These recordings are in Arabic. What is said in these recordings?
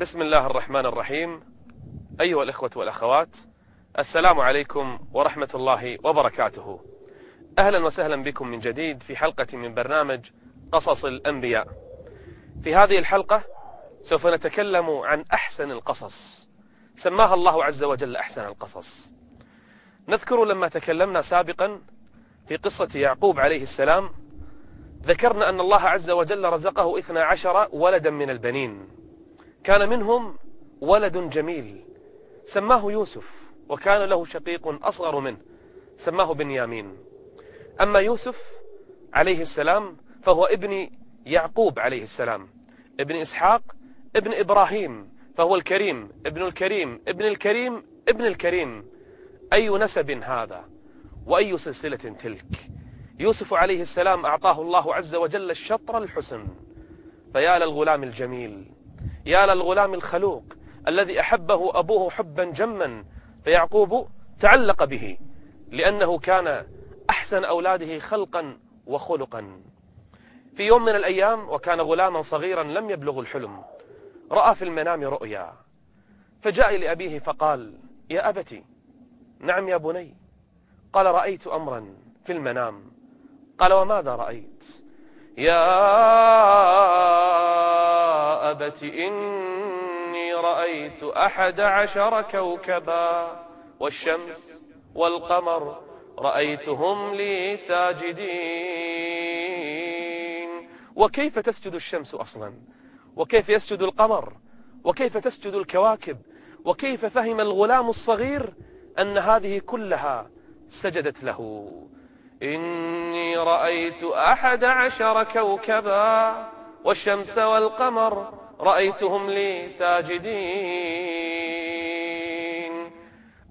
بسم الله الرحمن الرحيم. أيها الإخوة والأخوات السلام عليكم ورحمة الله وبركاته. أهلا وسهلا بكم من جديد في حلقة من برنامج قصص الأنبياء. في هذه الحلقة سوف نتكلم عن أحسن القصص. سماها الله عز وجل أحسن القصص. نذكر لما تكلمنا سابقا في قصة يعقوب عليه السلام ذكرنا أن الله عز وجل رزقه إثنى عشر ولدا من البنين. كان منهم ولد جميل سماه يوسف وكان له شقيق أصغر منه سماه بنيامين. أما يوسف عليه السلام فهو ابن يعقوب عليه السلام ابن إسحاق ابن إبراهيم فهو الكريم ابن الكريم ابن الكريم ابن الكريم. أي نسب هذا؟ وأي سلسلة تلك؟ يوسف عليه السلام أعطاه الله عز وجل الشطر الحسن. فيا للغلام الجميل يا للغلام الخلوق الذي أحبه أبوه حبا جما فيعقوب تعلق به لأنه كان أحسن أولاده خلقا وخلقا. في يوم من الأيام وكان غلاما صغيرا لم يبلغ الحلم رأى في المنام رؤيا فجاء لأبيه فقال يا أبتي نعم يا بني قال رأيت أمرا في المنام قال وماذا رأيت؟ يا أبت إني رأيت أحد عشر كوكبا والشمس والقمر رأيتهم لي ساجدين. وكيف تسجد الشمس أصلا؟ وكيف يسجد القمر؟ وكيف تسجد الكواكب؟ وكيف فهم الغلام الصغير أن هذه كلها سجدت له؟ إني رأيت أحد عشر كوكبا والشمس والقمر رأيتهم لي ساجدين.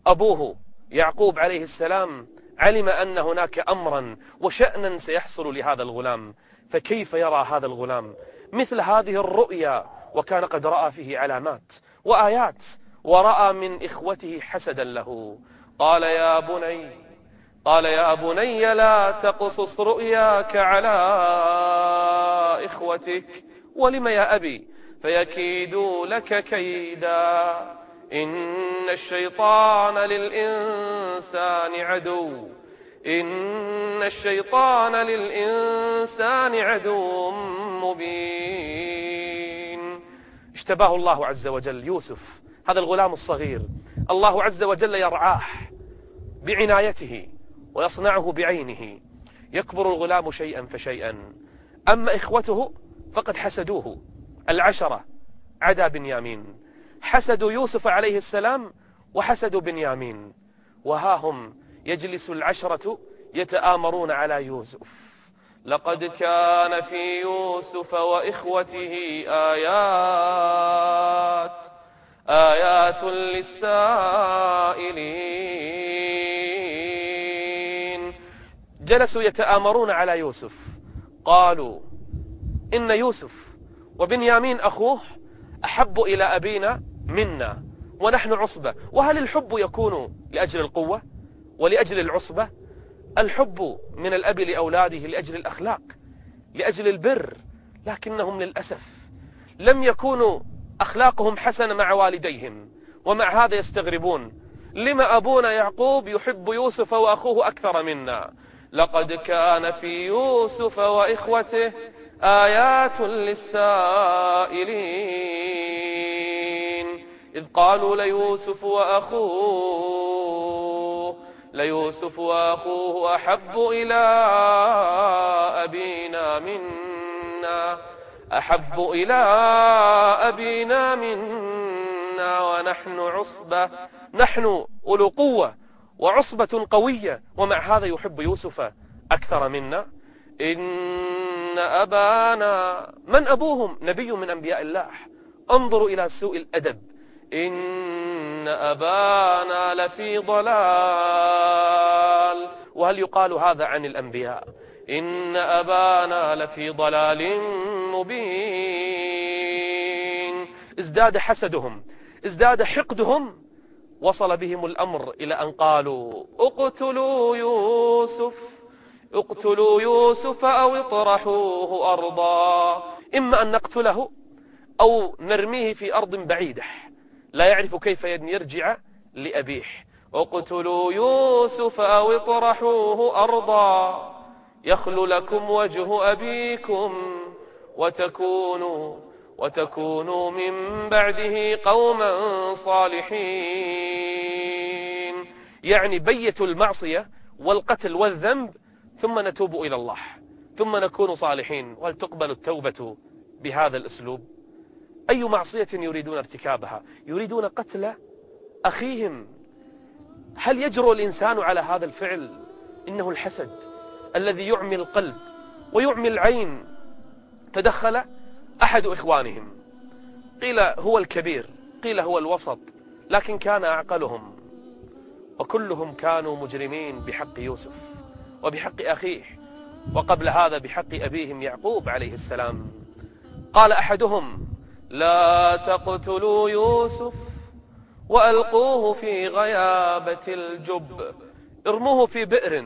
أبوه يعقوب عليه السلام علم أن هناك أمرا وشأنا سيحصل لهذا الغلام. فكيف يرى هذا الغلام؟ مثل هذه الرؤيا وكان قد رأى فيه علامات وآيات ورأى من إخوته حسدا له. قال يا بني قال يا بني لا تقصص رؤياك على إخوتك. ولم يا أبي؟ فيكيدوا لك كيدا. إن الشيطان للإنسان عدو. إن الشيطان للإنسان عدو مبين. اشتباه الله عز وجل. يوسف هذا الغلام الصغير. الله عز وجل يرعاه بعنايته. ويصنعه بعينه. يكبر الغلام شيئا فشيئا. أما إخوته فقد حسدوه. العشرة عدا بنيامين. حسدوا يوسف عليه السلام وحسدوا بنيامين. وها هم يجلس العشرة يتآمرون على يوسف. لقد كان في يوسف وإخوته آيات آيات للسائلين. جلسوا يتآمرون على يوسف. قالوا إن يوسف وبنيامين أخوه أحب إلى أبينا منا ونحن عصبة. وهل الحب يكون لأجل القوة ولأجل العصبة؟ الحب من الأب لأولاده لأجل الأخلاق لأجل البر لكنهم للأسف لم يكونوا أخلاقهم حسنة مع والديهم. ومع هذا يستغربون لما أبونا يعقوب يحب يوسف وأخوه أكثر منا؟ لقد كان في يوسف وإخوته آيات للسائلين. إذ قالوا ليوسف وأخوه ليوسف وأخوه أحب إلى أبينا منا أحب إلى أبينا منا ونحن عصبة نحن أولو قوة. وعصبة قوية. ومع هذا يحب يوسف أكثر منا. إن أبانا من أبوهم؟ نبي من أنبياء الله. انظروا إلى سوء الأدب. إن أبانا لفي ضلال. وهل يقال هذا عن الأنبياء؟ إن أبانا لفي ضلال مبين. ازداد حسدهم. ازداد حقدهم. وصل بهم الأمر إلى أن قالوا اقتلوا يوسف اقتلوا يوسف أو اطرحوه أرضا إما أن نقتله أو نرميه في أرض بعيدة لا يعرف كيف يرجع لأبيه. اقتلوا يوسف أو اطرحوه أرضا يخل لكم وجه أبيكم وتكونوا وتكونوا من بعده قوما صالحين. يعني بيتوا المعصية والقتل والذنب ثم نتوب إلى الله ثم نكون صالحين. وهل تقبل التوبة بهذا الأسلوب. أي معصية يريدون ارتكابها؟ يريدون قتل أخيهم. هل يجرؤ الإنسان على هذا الفعل؟ إنه الحسد الذي يعمي القلب ويعمي العين. تدخل أحد إخوانهم. قيل هو الكبير قيل هو الوسط لكن كان أعقلهم. وكلهم كانوا مجرمين بحق يوسف وبحق أخيه وقبل هذا بحق أبيهم يعقوب عليه السلام. قال أحدهم لا تقتلوا يوسف وألقوه في غيابة الجب. ارموه في بئر.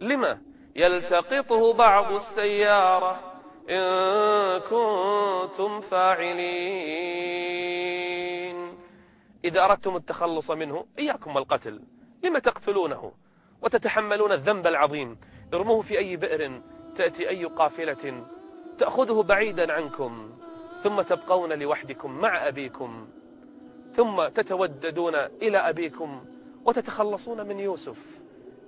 لما يلتقطه بعض السيارة؟ إن كنتم فاعلين. إذا أردتم التخلص منه إياكم القتل لما تقتلونه؟ وتتحملون الذنب العظيم. ارموه في أي بئر تأتي أي قافلة تأخذه بعيدا عنكم. ثم تبقون لوحدكم مع أبيكم. ثم تتوددون إلى أبيكم وتتخلصون من يوسف.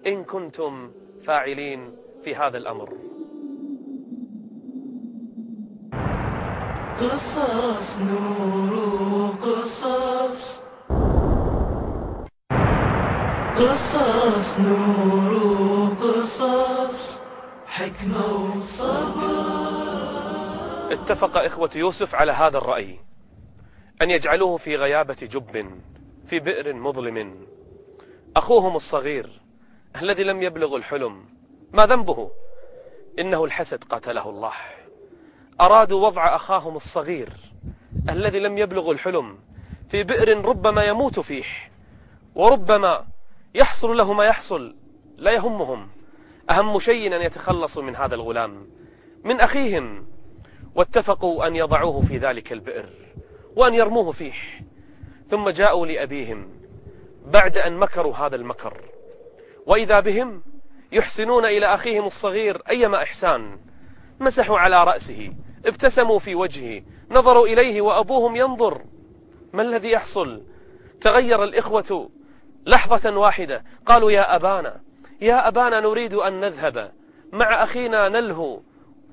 إن كنتم فاعلين في هذا الأمر. قصص نور قصص قصص نور قصص حكمة وصبر. اتفق إخوة يوسف على هذا الرأي أن يجعلوه في غيابة جب في بئر مظلم. أخوهم الصغير الذي لم يبلغ الحلم ما ذنبه؟ إنه الحسد قتله الله. أرادوا وضع أخاهم الصغير الذي لم يبلغ الحلم في بئر ربما يموت فيه وربما يحصل له ما يحصل لا يهمهم. أهم شيء أن يتخلصوا من هذا الغلام من أخيهم واتفقوا أن يضعوه في ذلك البئر وأن يرموه فيه. ثم جاءوا لأبيهم بعد أن مكروا هذا المكر. وإذا بهم يحسنون إلى أخيهم الصغير أيما إحسان مسحوا على رأسه. ابتسموا في وجهه نظروا إليه وأبوهم ينظر. ما الذي يحصل؟ تغير الإخوة لحظة واحدة. قالوا يا أبانا يا أبانا نريد أن نذهب. مع أخينا نلهو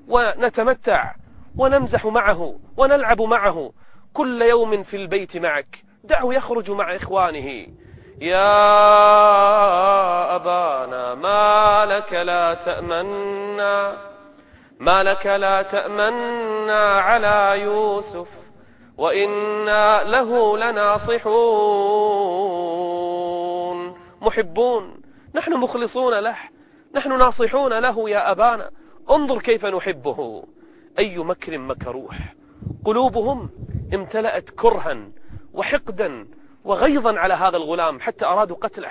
ونتمتع ونمزح معه ونلعب معه. كل يوم في البيت معك. دعه يخرج مع إخوانه. يا أبانا ما لك لا تأمنا. ما لك لا تأمنا على يوسف وإنا له لناصحون. محبون نحن مخلصون له نحن ناصحون له يا أبانا. انظر كيف نحبه. أي مكر مكروه قلوبهم امتلأت كرها وحقدا وغيظا على هذا الغلام حتى أرادوا قتله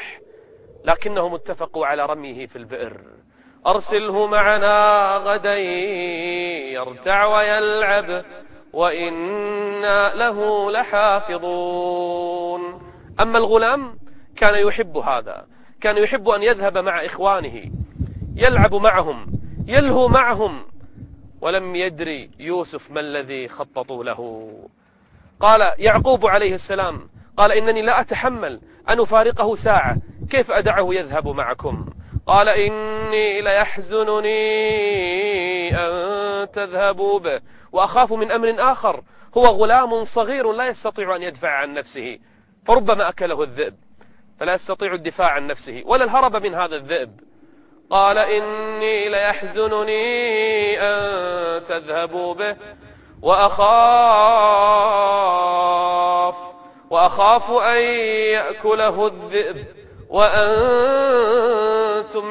لكنهم اتفقوا على رميه في البئر. أرسله معنا غدا يرتع ويلعب وإنا له لحافظون. أما الغلام كان يحب هذا كان يحب أن يذهب مع إخوانه يلعب معهم يلهو معهم. ولم يدري يوسف ما الذي خططوا له. قال يعقوب عليه السلام قال إنني لا أتحمل أن أفارقه ساعة كيف أدعه يذهب معكم؟ قال إني ليحزنني أن تذهبوا به وأخاف من أمر آخر. هو غلام صغير لا يستطيع أن يدفع عن نفسه فربما أكله الذئب فلا يستطيع الدفاع عن نفسه ولا الهرب من هذا الذئب. قال إني ليحزنني أن تذهبوا به وأخاف وأخاف أن يأكله الذئب. وأنتم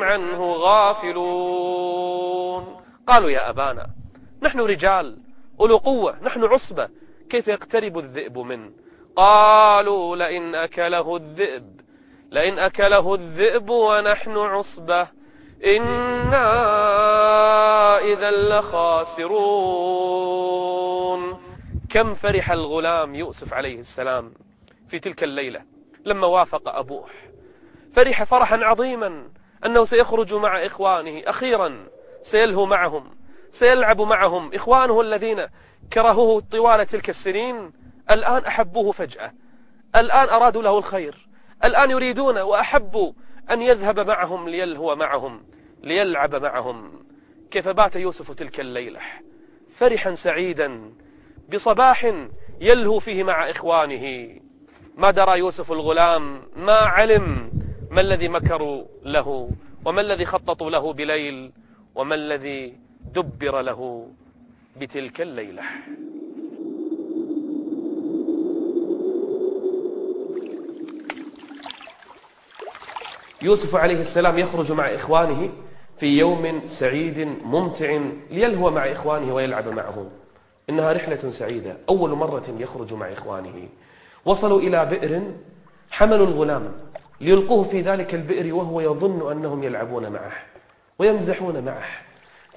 عنه غافلون. قالوا يا أبانا نحن رجال أولو قوة نحن عصبة كيف يقترب الذئب منه قالوا لئن أكله الذئب لئن أكله الذئب ونحن عصبة إنا إذا لخاسرون. كم فرح الغلام يوسف عليه السلام في تلك الليلة لما وافق أبوه. فرح فرحا عظيما أنه سيخرج مع إخوانه أخيرا سيلهو معهم سيلعب معهم. إخوانه الذين كرهوه طوال تلك السنين الآن أحبوه فجأة الآن أرادوا له الخير الآن يريدون وأحبوا أن يذهب معهم ليلهو معهم ليلعب معهم. كيف بات يوسف تلك الليلة؟ فرحا سعيدا بصباح يلهو فيه مع إخوانه. ما درى يوسف الغلام؟ ما علم. ما الذي مكروا له وما الذي خططوا له بليل وما الذي دبر له بتلك الليلة؟ يوسف عليه السلام يخرج مع إخوانه في يوم سعيد ممتع ليلهو مع إخوانه ويلعب معهم إنها رحلة سعيدة. أول مرة يخرج مع إخوانه. وصلوا إلى بئر حملوا الغلام. ليلقوه في ذلك البئر وهو يظن أنهم يلعبون معه ويمزحون معه.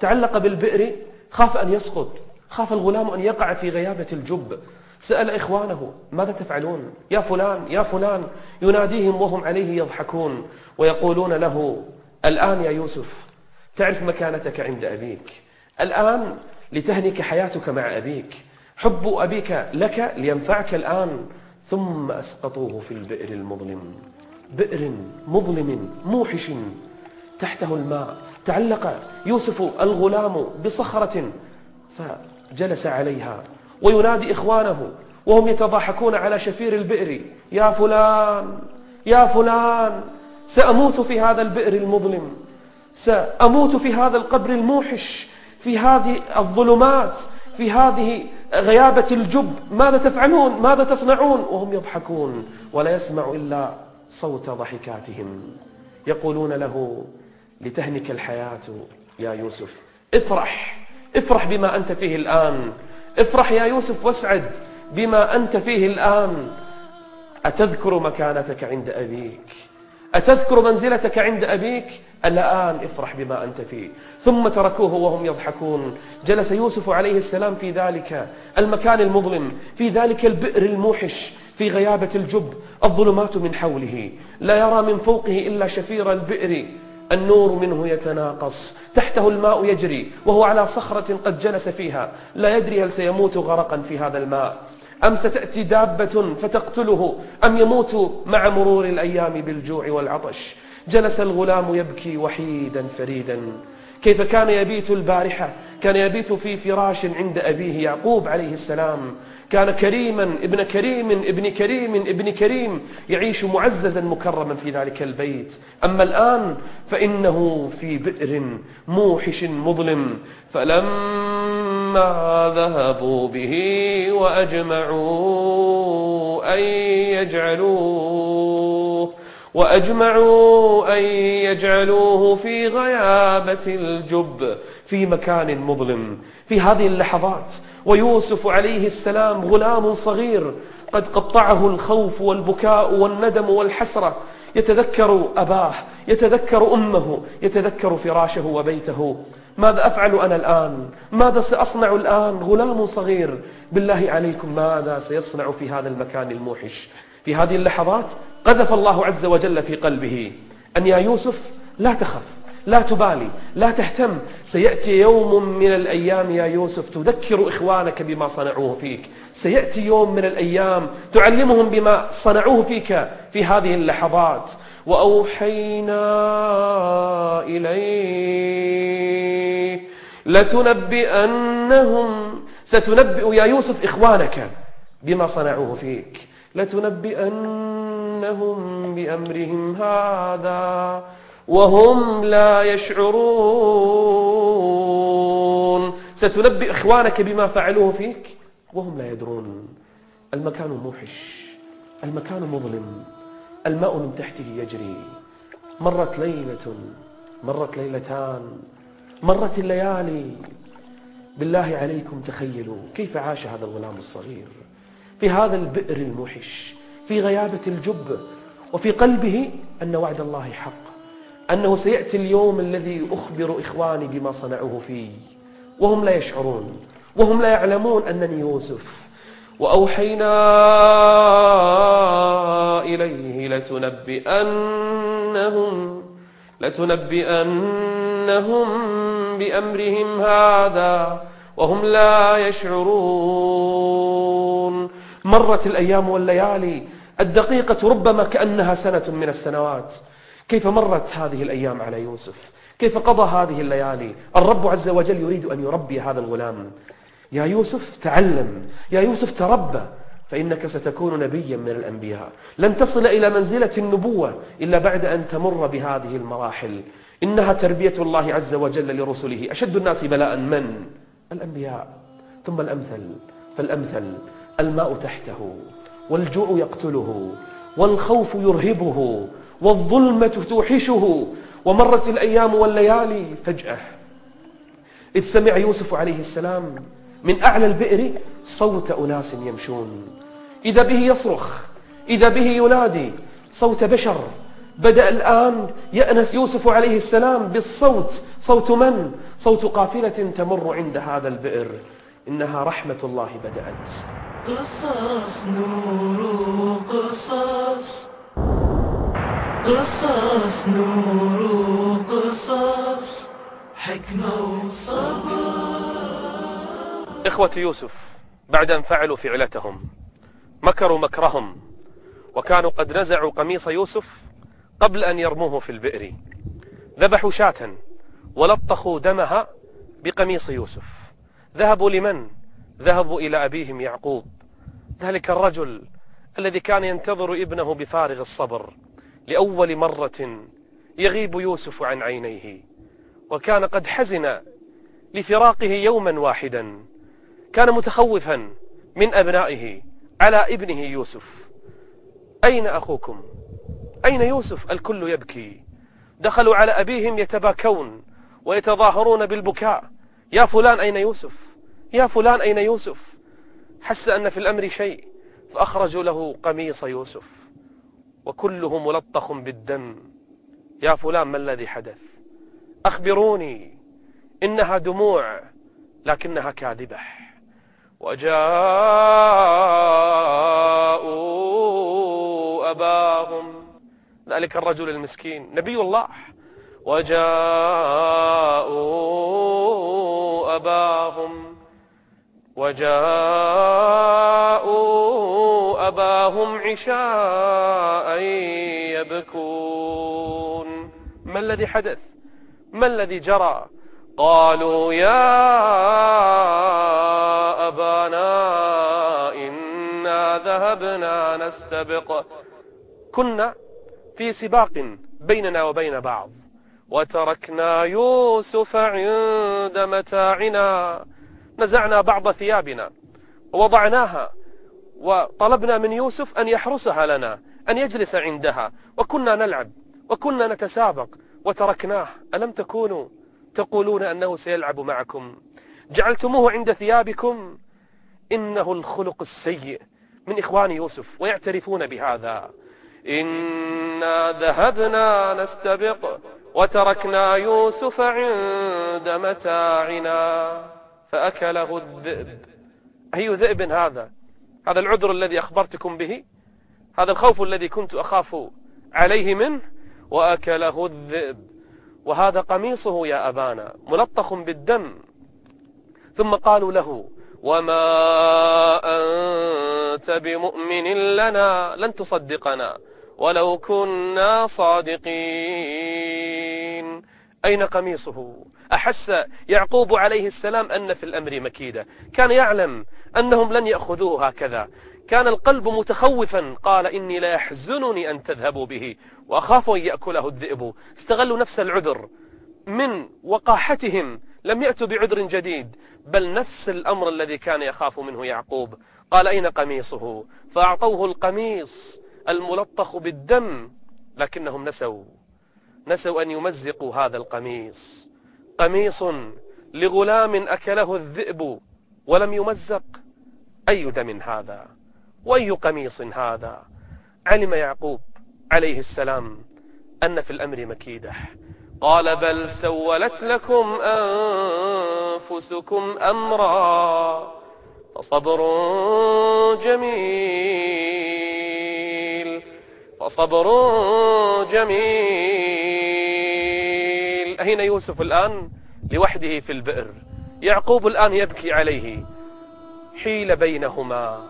تعلق بالبئر خاف أن يسقط خاف الغلام أن يقع في غيابة الجب. سأل إخوانه ماذا تفعلون؟ يا فلان يا فلان. يناديهم وهم عليه يضحكون ويقولون له الآن يا يوسف تعرف مكانتك عند أبيك. الآن لتهنك حياتك مع أبيك. حب أبيك لك لينفعك الآن. ثم أسقطوه في البئر المظلم. بئر مظلم موحش. تحته الماء تعلق يوسف الغلام بصخرة فجلس عليها. وينادي إخوانه وهم يتضاحكون على شفير البئر. يا فلان يا فلان سأموت في هذا البئر المظلم سأموت في هذا القبر الموحش في هذه الظلمات في هذه غيابة الجب. ماذا تفعلون؟ ماذا تصنعون؟ وهم يضحكون ولا يسمع إلا صوت ضحكاتهم. يقولون له لتهنك الحياة يا يوسف. افرح افرح بما أنت فيه الآن. افرح يا يوسف واسعد بما أنت فيه الآن. أتذكر مكانتك عند أبيك؟ أتذكر منزلتك عند أبيك؟ الآن افرح بما أنت فيه. ثم تركوه وهم يضحكون. جلس يوسف عليه السلام في ذلك المكان المظلم في ذلك البئر الموحش. في غيابة الجب الظلمات من حوله. لا يرى من فوقه إلا شفير البئر. النور منه يتناقص تحته الماء يجري وهو على صخرة قد جلس فيها. لا يدري هل سيموت غرقا في هذا الماء. أم ستأتي دابة فتقتله؟ أم يموت مع مرور الأيام بالجوع والعطش؟ جلس الغلام يبكي وحيدا فريدا. كيف كان يبيت البارحة؟ كان يبيت في فراش عند أبيه يعقوب عليه السلام. كان كريما ابن كريم ابن كريم ابن كريم يعيش معززا مكرما في ذلك البيت. أما الآن فإنه في بئر موحش مظلم. فلما ذهبوا به وأجمعوا أن يجعلوه وأجمعوا أن يجعلوه في غيابة الجب في مكان مظلم. في هذه اللحظات ويوسف عليه السلام غلام صغير قد قطعه الخوف والبكاء والندم والحسرة. يتذكر أباه يتذكر أمه يتذكر فراشه وبيته. ماذا أفعل أنا الآن؟ ماذا سأصنع الآن؟ غلام صغير. بالله عليكم ماذا سيصنع في هذا المكان الموحش؟ في هذه اللحظات قذف الله عز وجل في قلبه. أن يا يوسف لا تخف لا تبالي لا تهتم. سيأتي يوم من الأيام يا يوسف تذكر إخوانك بما صنعوه فيك. سيأتي يوم من الأيام تعلمهم بما صنعوه فيك في هذه اللحظات. وأوحينا إليه لتنبئنهم ستنبئ يا يوسف إخوانك بما صنعوه فيك. لتنبئنهم بأمرهم هذا وهم لا يشعرون. ستنبئ إخوانك بما فعلوه فيك وهم لا يدرون. المكان موحش المكان مظلم الماء من تحته يجري. مرت ليلة مرت ليلتان مرت الليالي. بالله عليكم تخيلوا كيف عاش هذا الغلام الصغير. في هذا البئر الموحش في غيابة الجب وفي قلبه أن وعد الله حق أنه سيأتي اليوم الذي أخبر إخواني بما صنعوه فيه وهم لا يشعرون وهم لا يعلمون أنني يوسف وأوحينا إليه لتنبئنهم لتنبئنهم بأمرهم هذا وهم لا يشعرون. مرت الأيام والليالي. الدقيقة ربما كأنها سنة من السنوات. كيف مرت هذه الأيام على يوسف؟ كيف قضى هذه الليالي؟ الرب عز وجل يريد أن يربي هذا الغلام. يا يوسف تعلم. يا يوسف تربى. فإنك ستكون نبيا من الأنبياء. لن تصل إلى منزلة النبوة إلا بعد أن تمر بهذه المراحل. إنها تربية الله عز وجل لرسله. أشد الناس بلاء من؟ الأنبياء. ثم الأمثل. فالأمثل. الماء تحته والجوع يقتله والخوف يرهبه والظلمة توحشه ومرت الأيام والليالي فجأة. إذ سمع يوسف عليه السلام من أعلى البئر صوت أناس يمشون. إذا به يصرخ إذا به ينادي صوت بشر. بدأ الآن يأنس يوسف عليه السلام بالصوت. صوت من؟ صوت قافلة تمر عند هذا البئر. إنها رحمة الله بدأت. قصص نور قصص قصص نور قصص حكمة وصبر. إخوة يوسف بعد أن فعلوا فعلتهم مكروا مكرهم وكانوا قد نزعوا قميص يوسف قبل أن يرموه في البئر. ذبحوا شاة ولطخوا دمها بقميص يوسف. ذهبوا لمن؟ ذهبوا إلى أبيهم يعقوب. ذلك الرجل الذي كان ينتظر ابنه بفارغ الصبر لأول مرة يغيب يوسف عن عينيه وكان قد حزن لفراقه يوما واحدا كان متخوفا من أبنائه على ابنه يوسف. أين أخوكم؟ أين يوسف؟ الكل يبكي. دخلوا على أبيهم يتباكون ويتظاهرون بالبكاء. يا فلان أين يوسف؟ يا فلان أين يوسف؟ حس أن في الأمر شيء فأخرجوا له قميص يوسف وكله ملطخ بالدم. يا فلان ما الذي حدث؟ أخبروني إنها دموع لكنها كاذبة. وجاءوا أباهم ذلك الرجل المسكين نبي الله. وجاءوا أباهم وجاءوا أباهم عشاء يبكون. ما الذي حدث؟ ما الذي جرى؟ قالوا يا أبانا إنا ذهبنا نستبق. كنا في سباق بيننا وبين بعض وتركنا يوسف عند متاعنا. نزعنا بعض ثيابنا ووضعناها وطلبنا من يوسف أن يحرسها لنا أن يجلس عندها وكنا نلعب وكنا نتسابق وتركناه. ألم تكونوا تقولون أنه سيلعب معكم؟ جعلتموه عند ثيابكم؟ إنه الخلق السيء من إخوان يوسف ويعترفون بهذا. إنا ذهبنا نستبق وتركنا يوسف عند متاعنا. فأكله الذئب. أي ذئب هذا. هذا العذر الذي أخبرتكم به. هذا الخوف الذي كنت أخاف عليه منه. وأكله الذئب. وهذا قميصه يا أبانا ملطخ بالدم. ثم قالوا له وما أنت بمؤمن لنا لن تصدقنا ولو كنا صادقين. أين قميصه؟ أحس يعقوب عليه السلام أن في الأمر مكيدة. كان يعلم أنهم لن يأخذوه هكذا. كان القلب متخوفا. قال إني لا يحزنني أن تذهبوا به. وأخاف أن يأكله الذئب. استغلوا نفس العذر. من وقاحتهم لم يأتوا بعذر جديد. بل نفس الأمر الذي كان يخاف منه يعقوب. قال أين قميصه؟ فأعطوه القميص الملطخ بالدم. لكنهم نسوا. نسوا أن يمزقوا هذا القميص. قميص لغلام أكله الذئب ولم يمزق. أي دم هذا؟ وأي قميص هذا؟ علم يعقوب عليه السلام أن في الأمر مكيدة. قال بل سولت لكم أنفسكم أمرا فصبر جميل فصبر جميل. أين يوسف الآن لوحده في البئر. يعقوب الآن يبكي عليه. حيل بينهما.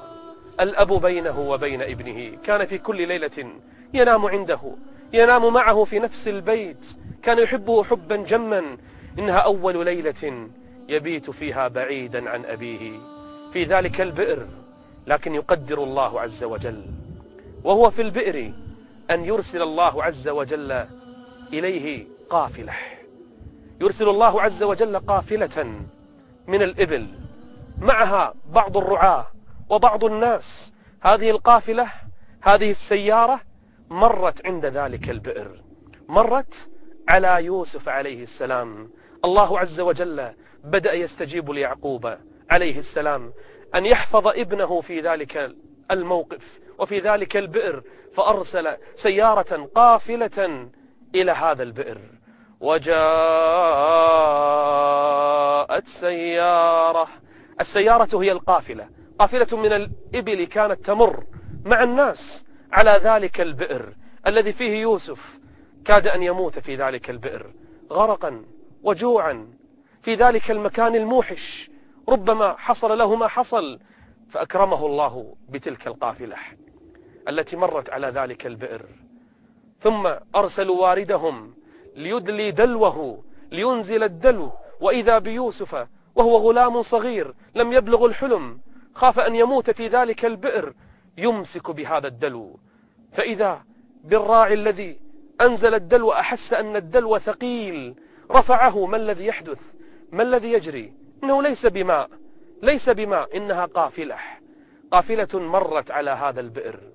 الأب بينه وبين ابنه. كان في كل ليلة ينام عنده. ينام معه في نفس البيت. كان يحبه حبا جما. إنها أول ليلة يبيت فيها بعيدا عن أبيه. في ذلك البئر. لكن يقدر الله عز وجل. وهو في البئر أن يرسل الله عز وجل إليه قافلة. يرسل الله عز وجل قافلة من الإبل. معها بعض الرعاة وبعض الناس. هذه القافلة هذه السيارة مرت عند ذلك البئر. مرت على يوسف عليه السلام. الله عز وجل بدأ يستجيب ليعقوب عليه السلام. أن يحفظ ابنه في ذلك الموقف وفي ذلك البئر فأرسل سيارة قافلة إلى هذا البئر. وجاءت سيارة. السيارة هي القافلة. قافلة من الإبل كانت تمر مع الناس على ذلك البئر الذي فيه يوسف. كاد أن يموت في ذلك البئر غرقا وجوعا في ذلك المكان الموحش. ربما حصل له ما حصل فأكرمه الله بتلك القافلة التي مرت على ذلك البئر. ثم أرسلوا واردهم ليدلي دلوه لينزل الدلو. وإذا بيوسف وهو غلام صغير لم يبلغ الحلم خاف أن يموت في ذلك البئر يمسك بهذا الدلو. فإذا بالراعي الذي أنزل الدلو أحس أن الدلو ثقيل. رفعه ما الذي يحدث ما الذي يجري؟ إنه ليس بماء ليس بماء إنها قافلة. قافلة مرت على هذا البئر.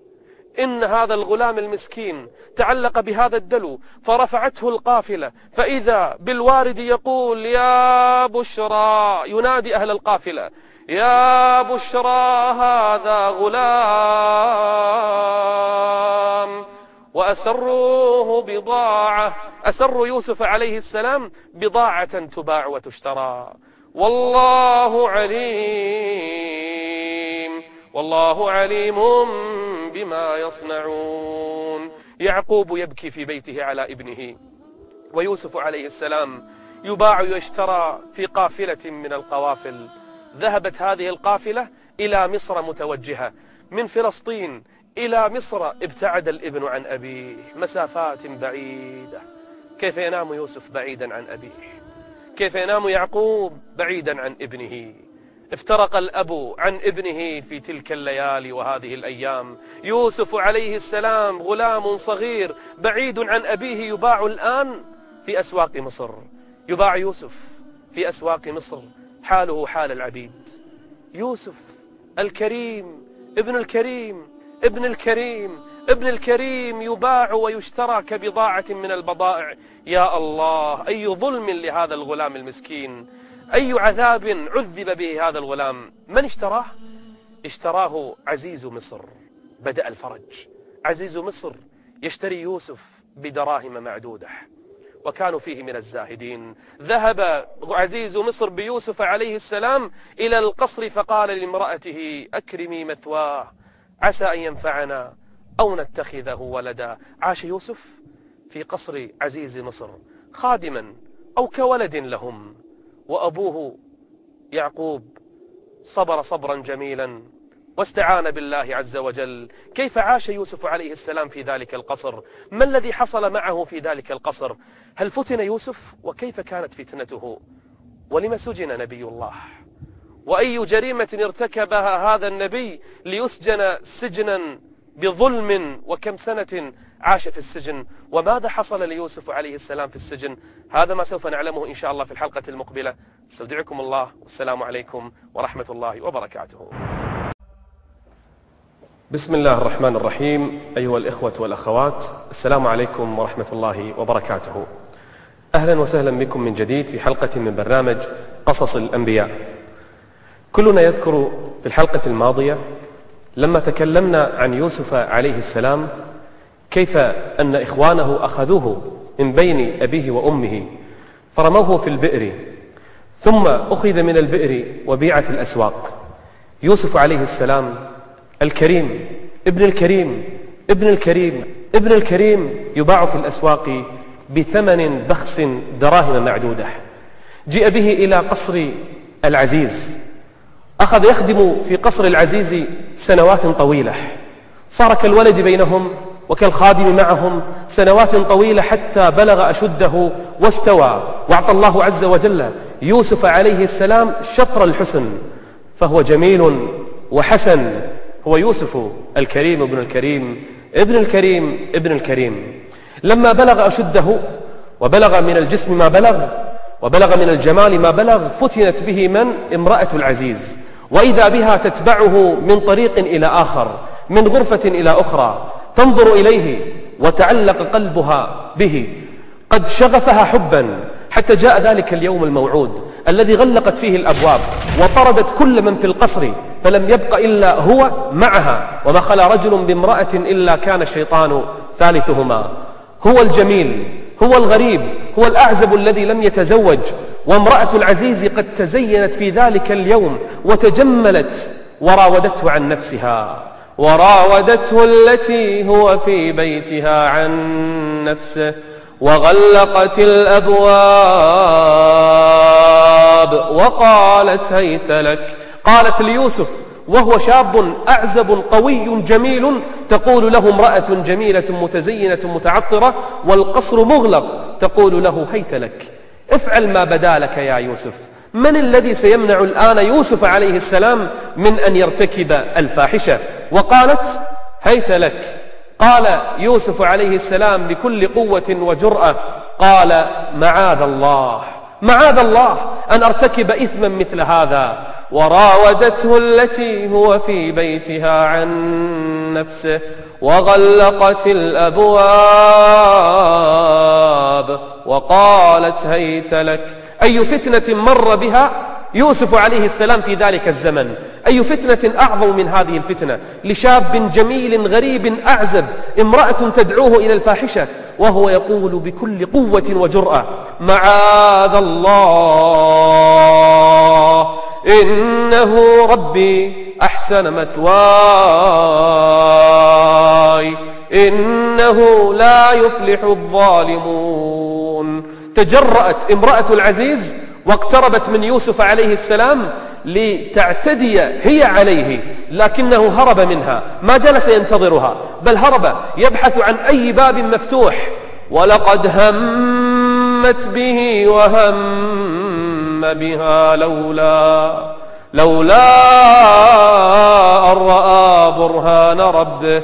إن هذا الغلام المسكين تعلق بهذا الدلو فرفعته القافلة فإذا بالوارد يقول يا بشرى ينادي أهل القافلة يا بشرى هذا غلام وأسروه بضاعة. أسر يوسف عليه السلام بضاعة تباع وتشترى. والله عليم. والله عليم بما يصنعون. يعقوب يبكي في بيته على ابنه ويوسف عليه السلام يباع ويشترى في قافلة من القوافل. ذهبت هذه القافلة إلى مصر متوجهة من فلسطين إلى مصر ابتعد الابن عن أبيه. مسافات بعيدة. كيف ينام يوسف بعيدا عن أبيه؟ كيف ينام يعقوب بعيدا عن ابنه؟ افترق الأب عن ابنه في تلك الليالي وهذه الأيام. يوسف عليه السلام غلام صغير بعيد عن أبيه يباع الآن في أسواق مصر. يباع يوسف في أسواق مصر. حاله حال العبيد. يوسف الكريم ابن الكريم ابن الكريم ابن الكريم يباع ويشترى كبضاعة من البضائع. يا الله أي ظلم لهذا الغلام المسكين. أي عذاب عذب به هذا الغلام؟ من اشتراه؟ اشتراه عزيز مصر. بدأ الفرج. عزيز مصر يشتري يوسف بدراهم معدودة. وكانوا فيه من الزاهدين. ذهب عزيز مصر بيوسف عليه السلام إلى القصر فقال لامرأته أكرمي مثواه. عسى أن ينفعنا أو نتخذه ولدا. عاش يوسف في قصر عزيز مصر خادما أو كولد لهم. وأبوه يعقوب صبر صبرا جميلا واستعان بالله عز وجل. كيف عاش يوسف عليه السلام في ذلك القصر؟ ما الذي حصل معه في ذلك القصر؟ هل فتن يوسف؟ وكيف كانت فتنته؟ ولم سجن نبي الله؟ وأي جريمة ارتكبها هذا النبي ليسجن سجنا بظلم وكم سنة عاش في السجن وماذا حصل ليوسف عليه السلام في السجن؟ هذا ما سوف نعلمه إن شاء الله في الحلقة المقبلة. استودعكم الله. والسلام عليكم ورحمة الله وبركاته. بسم الله الرحمن الرحيم. أيها الإخوة والأخوات السلام عليكم ورحمة الله وبركاته. أهلا وسهلا بكم من جديد في حلقة من برنامج قصص الأنبياء. كلنا يذكر في الحلقة الماضية لما تكلمنا عن يوسف عليه السلام كيف أن إخوانه أخذوه من بين أبيه وأمه فرموه في البئر ثم أخذ من البئر وبيع في الأسواق. يوسف عليه السلام الكريم ابن الكريم ابن الكريم ابن الكريم يباع في الأسواق بثمن بخس دراهم معدودة. جيء به إلى قصر العزيز. أخذ يخدم في قصر العزيز سنوات طويلة. صار كالولد بينهم وكالخادم معهم سنوات طويلة حتى بلغ أشده واستوى. وأعطى الله عز وجل يوسف عليه السلام شطر الحسن فهو جميل وحسن. هو يوسف الكريم ابن الكريم ابن الكريم ابن الكريم. لما بلغ أشده وبلغ من الجسم ما بلغ وبلغ من الجمال ما بلغ فتنت به من؟ امرأة العزيز. وإذا بها تتبعه من طريق إلى آخر من غرفة إلى أخرى. تنظر إليه وتعلق قلبها به. قد شغفها حبا حتى جاء ذلك اليوم الموعود الذي غلقت فيه الأبواب وطردت كل من في القصر فلم يبق إلا هو معها. وما خلا رجل بامرأة إلا كان الشيطان ثالثهما. هو الجميل هو الغريب هو الأعزب الذي لم يتزوج. وامرأة العزيز قد تزينت في ذلك اليوم وتجملت وراودته عن نفسها. وراودته التي هو في بيتها عن نفسه وغلقت الأبواب وقالت هيت لك. قالت ليوسف وهو شاب أعزب قوي جميل تقول له امرأة جميلة متزينة متعطرة والقصر مغلق تقول له هيت لك. افعل ما بدا لك يا يوسف. من الذي سيمنع الآن يوسف عليه السلام من أن يرتكب الفاحشة؟ وقالت هيت لك. قال يوسف عليه السلام بكل قوة وجرأة قال معاذ الله معاذ الله أن أرتكب إثما مثل هذا. وراودته التي هو في بيتها عن نفسه وغلقت الأبواب وقالت هيت لك. أي فتنة مر بها يوسف عليه السلام في ذلك الزمن. أي فتنة أعظم من هذه الفتنة. لشاب جميل غريب أعزب امرأة تدعوه إلى الفاحشة وهو يقول بكل قوة وجرأة معاذ الله إنه ربي أحسن مثواي إنه لا يفلح الظالمون. تجرأت امرأة العزيز واقتربت من يوسف عليه السلام لتعتدي هي عليه لكنه هرب منها ما جلس ينتظرها بل هرب يبحث عن أي باب مفتوح ولقد همت به وهم بها لولا لولا أن رأى برهان ربه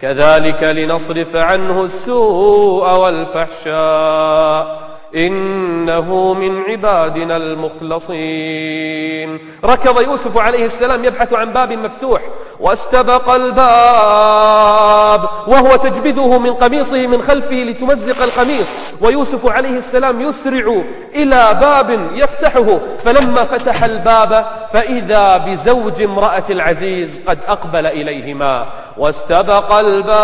كذلك لنصرف عنه السوء والفحشاء. إنه من عبادنا المخلصين. ركض يوسف عليه السلام يبحث عن باب مفتوح. واستبق الباب وهو تجبذه من قميصه من خلفه لتمزق القميص. ويوسف عليه السلام يسرع إلى باب يفتحه. فلما فتح الباب فإذا بزوج امرأة العزيز قد أقبل إليهما. واستبق الباب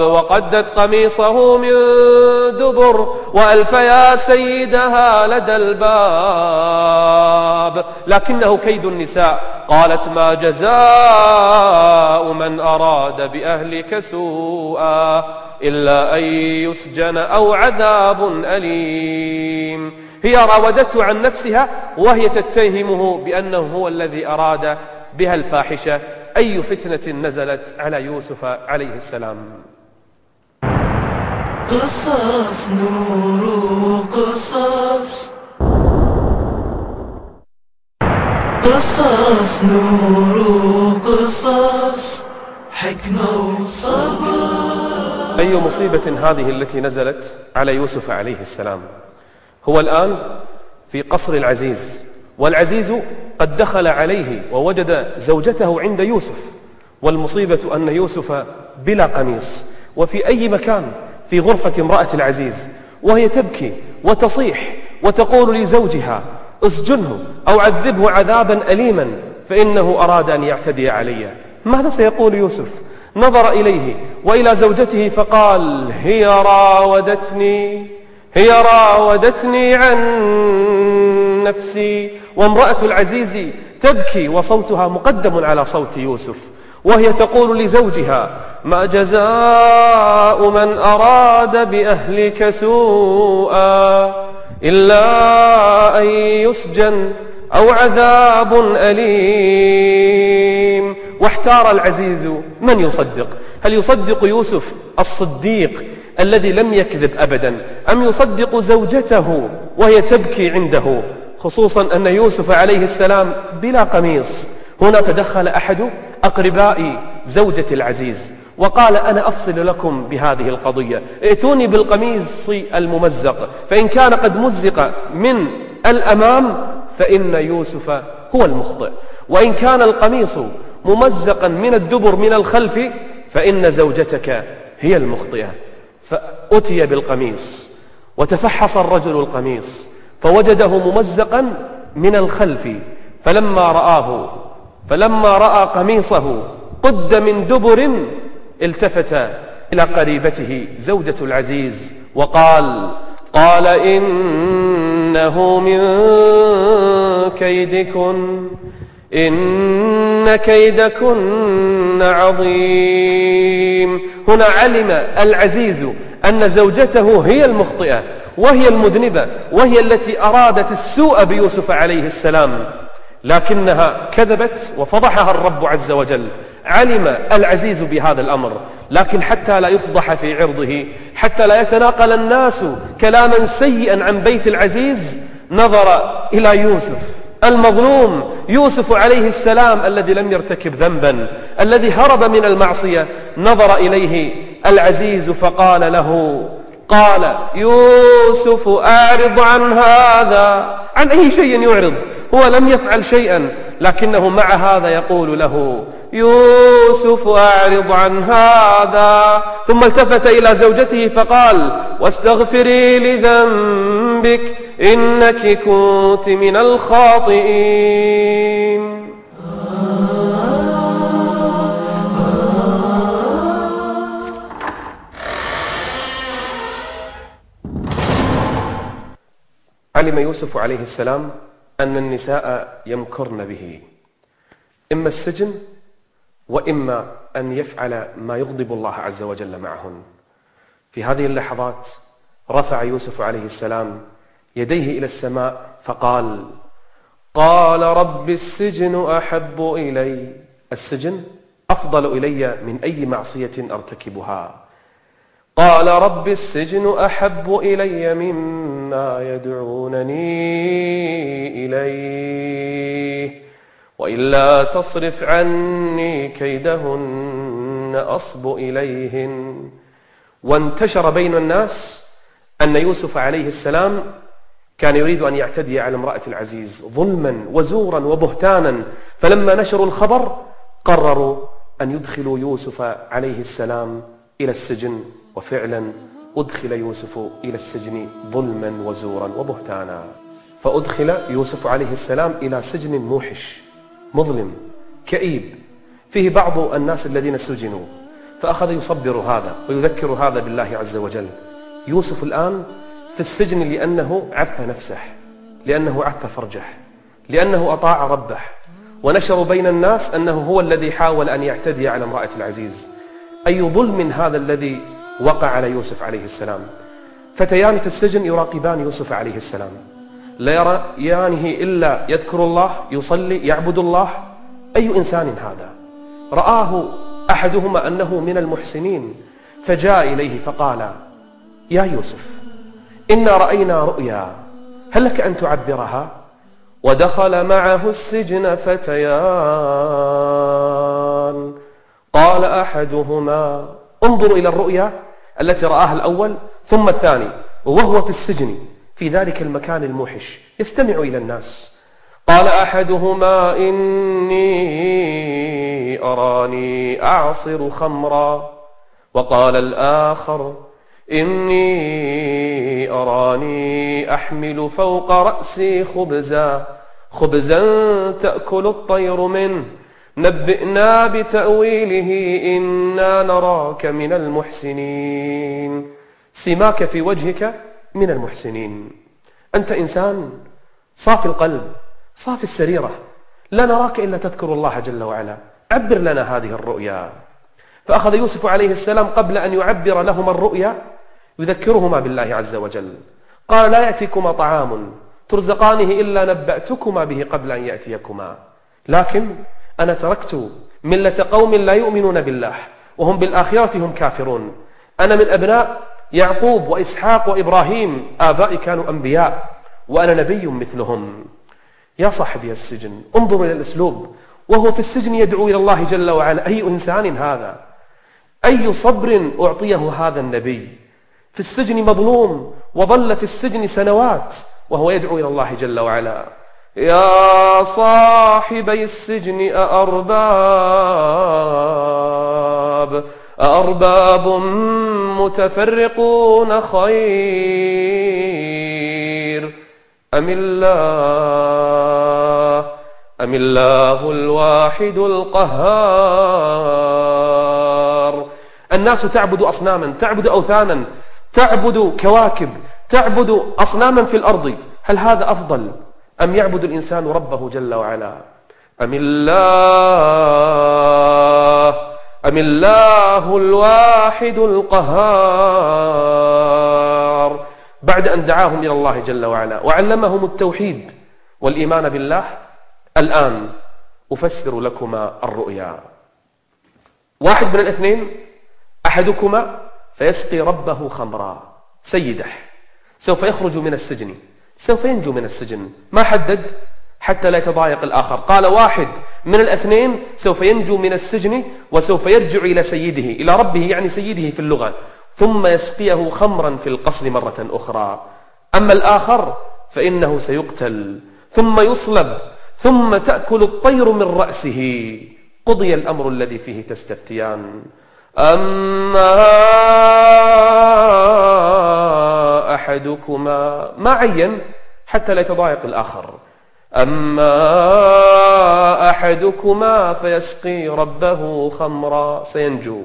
وقدت قميصه من دبر وألف يا سيدها لدى الباب. لكنه كيد النساء. قالت ما جزاء من أراد بأهلك سوءا إلا أن يسجن أو عذاب أليم. هي راودته عن نفسها وهي تتهمه بأنه هو الذي أراد بها الفاحشة. أي فتنة نزلت على يوسف عليه السلام؟ قصص نور قصص قصص نور قصص حكمة وصبر. أي مصيبة هذه التي نزلت على يوسف عليه السلام؟ هو الآن في قصر العزيز والعزيز قد دخل عليه ووجد زوجته عند يوسف والمصيبة أن يوسف بلا قميص. وفي أي مكان في غرفة امرأة العزيز وهي تبكي وتصيح وتقول لزوجها اسجنه أو عذبه عذابا أليما فإنه أراد أن يعتدي علي. ماذا سيقول يوسف؟ نظر إليه وإلى زوجته فقال هي راودتني هي راودتني عن نفسي. وامرأة العزيز تبكي وصوتها مقدم على صوت يوسف. وهي تقول لزوجها ما جزاء من أراد بأهلك سوءا إلا أن يسجن أو عذاب أليم. واحتار العزيز من يصدق؟ هل يصدق يوسف الصديق الذي لم يكذب أبدا أم يصدق زوجته وهي تبكي عنده؟ خصوصا أن يوسف عليه السلام بلا قميص. هنا تدخل أحد أقرباء زوجة العزيز وقال أنا أفصل لكم بهذه القضية. ائتوني بالقميص الممزق فإن كان قد مزق من الأمام فإن يوسف هو المخطئ. وإن كان القميص ممزقا من الدبر من الخلف فإن زوجتك هي المخطئة. فأتي بالقميص وتفحص الرجل القميص فوجده ممزقا من الخلف فلما رآه فلما رأى قميصه قد من دبر التفت إلى قريبته زوجة العزيز وقال قال إنه من كيدكن إن كيدكن عظيم. هنا علم العزيز أن زوجته هي المخطئة وهي المذنبة وهي التي أرادت السوء بيوسف عليه السلام. لكنها كذبت وفضحها الرب عز وجل. علم العزيز بهذا الأمر. لكن حتى لا يفضح في عرضه حتى لا يتناقل الناس كلاما سيئا عن بيت العزيز نظر إلى يوسف المظلوم. يوسف عليه السلام الذي لم يرتكب ذنبا الذي هرب من المعصية نظر إليه العزيز فقال له قال يوسف أعرض عن هذا عن أي شيء يعرض؟ هو لم يفعل شيئا لكنه مع هذا يقول له يوسف أعرض عن هذا. ثم التفت إلى زوجته فقال واستغفري لذنبك إنك كنت من الخاطئين. علم يوسف عليه السلام أن النساء يمكرن به إما السجن وإما أن يفعل ما يغضب الله عز وجل معهن. في هذه اللحظات رفع يوسف عليه السلام يديه إلى السماء فقال قال رب السجن أحب إلي. السجن أفضل إلي من أي معصية أرتكبها. قال رب السجن أحب إلي مما يدعونني إليه وإلا تصرف عني كيدهن أصب إليهن. وانتشر بين الناس أن يوسف عليه السلام كان يريد أن يعتدي على امرأة العزيز ظلما وزورا وبهتانا. فلما نشروا الخبر قرروا أن يدخلوا يوسف عليه السلام إلى السجن. وفعلا أدخل يوسف إلى السجن ظلما وزورا وبهتانا. فأدخل يوسف عليه السلام إلى سجن موحش مظلم كئيب. فيه بعض الناس الذين سجنوا فأخذ يصبر هذا ويذكر هذا بالله عز وجل. يوسف الآن في السجن لأنه عف نفسه لأنه عف فرجه لأنه أطاع ربه. ونشروا بين الناس أنه هو الذي حاول أن يعتدي على امرأة العزيز. أي ظلم هذا الذي وقع على يوسف عليه السلام. فتيان في السجن يراقبان يوسف عليه السلام. لا يريانه إلا يذكر الله يصلي يعبد الله. أي إنسان هذا؟ رآه أحدهما أنه من المحسنين فجاء إليه فقال يا يوسف إنا رأينا رؤيا هل لك أن تعبرها؟ ودخل معه السجن فتيان. قال أحدهما انظروا إلى الرؤيا. التي رآها الأول ثم الثاني وهو في السجن في ذلك المكان الموحش يستمع إلى الناس. قال أحدهما إني أراني أعصر خمرا. وقال الآخر إني أراني أحمل فوق رأسي خبزا خبزا تأكل الطير منه. نبئنا بتأويله إنا نراك من المحسنين. سماك في وجهك من المحسنين. أنت إنسان صافي القلب صافي السريرة. لا نراك إلا تذكر الله جل وعلا. عبر لنا هذه الرؤيا. فأخذ يوسف عليه السلام قبل أن يعبر لهما الرؤيا يذكرهما بالله عز وجل. قال لا يأتيكما طعام ترزقانه إلا نبأتكما به قبل أن يأتيكما. لكن أنا تركت ملة قوم لا يؤمنون بالله وهم بالآخرة هم كافرون. أنا من أبناء يعقوب وإسحاق وإبراهيم آبائي كانوا أنبياء وأنا نبي مثلهم. يا صاحبي السجن انظر إلى الأسلوب وهو في السجن يدعو إلى الله جل وعلا. أي إنسان هذا؟ أي صبر أعطيه هذا النبي؟ في السجن مظلوم وظل في السجن سنوات وهو يدعو إلى الله جل وعلا. يا صاحبي السجن أأرباب أأرباب متفرقون خير. أم الله أم الله الواحد القهار. الناس تعبد أصناما تعبد أوثانا تعبد كواكب تعبد أصناما في الأرض. هل هذا أفضل؟ أم يعبد الإنسان ربه جل وعلا؟ أم الله أم الله الواحد القهار؟ بعد أن دعاهم إلى الله جل وعلا. وعلمهم التوحيد والإيمان بالله. الآن أفسر لكما الرؤيا. واحد من الاثنين. أحدكما فيسقي ربه خمرا. سيده. سوف يخرج من السجن. سوف ينجو من السجن. ما حدد حتى لا يتضايق الآخر. قال واحد من الاثنين سوف ينجو من السجن وسوف يرجع إلى سيده إلى ربه يعني سيده في اللغة. ثم يسقيه خمرا في القصر مرة أخرى. أما الآخر فإنه سيقتل. ثم يصلب. ثم تأكل الطير من رأسه. قضي الأمر الذي فيه تستفتيان. أما أحدكما ما عين حتى لا يتضايق الآخر. أما أحدكما فيسقي ربه خمرا سينجو.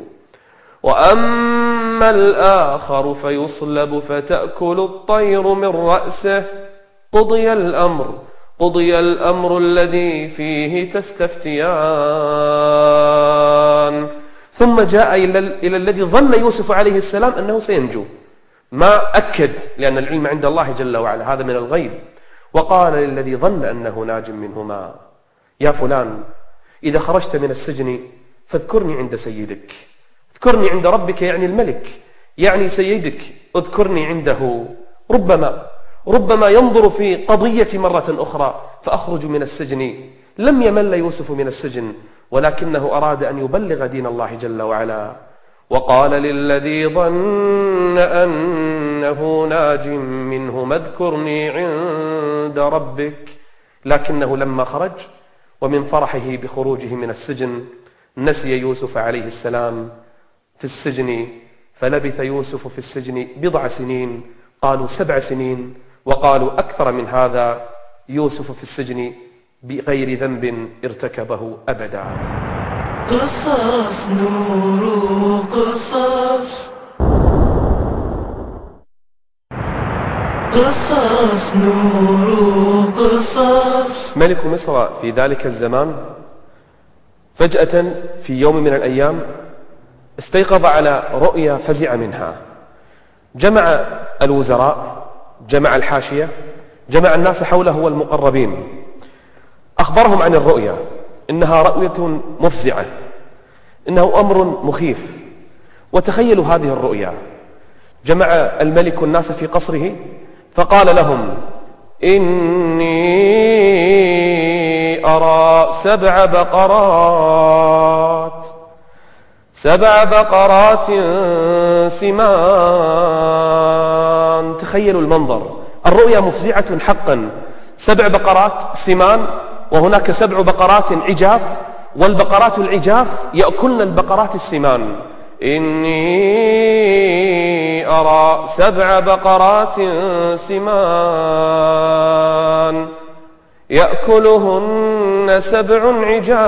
وأما الآخر فيصلب فتأكل الطير من رأسه. قضي الأمر قضي الأمر الذي فيه تستفتيان. ثم جاء إلى, إلى الذي ظن يوسف عليه السلام أنه سينجو. ما أكد لأن العلم عند الله جل وعلا هذا من الغيب. وقال للذي ظن أنه ناج منهما يا فلان إذا خرجت من السجن فاذكرني عند سيدك اذكرني عند ربك يعني الملك يعني سيدك اذكرني عنده. ربما ربما ينظر في قضية مرة أخرى فأخرج من السجن لم يمل يوسف من السجن ولكنه أراد أن يبلغ دين الله جل وعلا. وقال للذي ظن أنه ناج منه اذكرني عند ربك لكنه لما خرج ومن فرحه بخروجه من السجن نسي يوسف عليه السلام في السجن فلبث يوسف في السجن بضع سنين قالوا سبع سنين وقالوا أكثر من هذا يوسف في السجن بغير ذنب ارتكبه أبدا. قصص نور قصص قصص نور قصص ملك مصر في ذلك الزمان فجأة في يوم من الأيام استيقظ على رؤيا فزع منها. جمع الوزراء جمع الحاشية جمع الناس حوله والمقربين. أخبرهم عن الرؤيا. إنها رؤية مفزعة إنه أمر مخيف. وتخيلوا هذه الرؤيا. جمع الملك الناس في قصره فقال لهم إني أرى سبع بقرات سبع بقرات سمان. تخيلوا المنظر. الرؤيا مفزعة حقا. سبع بقرات سمان. وهناك سبع بقرات عجاف والبقرات العجاف يأكلن البقرات السمان. إني أرى سبع بقرات سمان. يأكلهن سبع عجاف.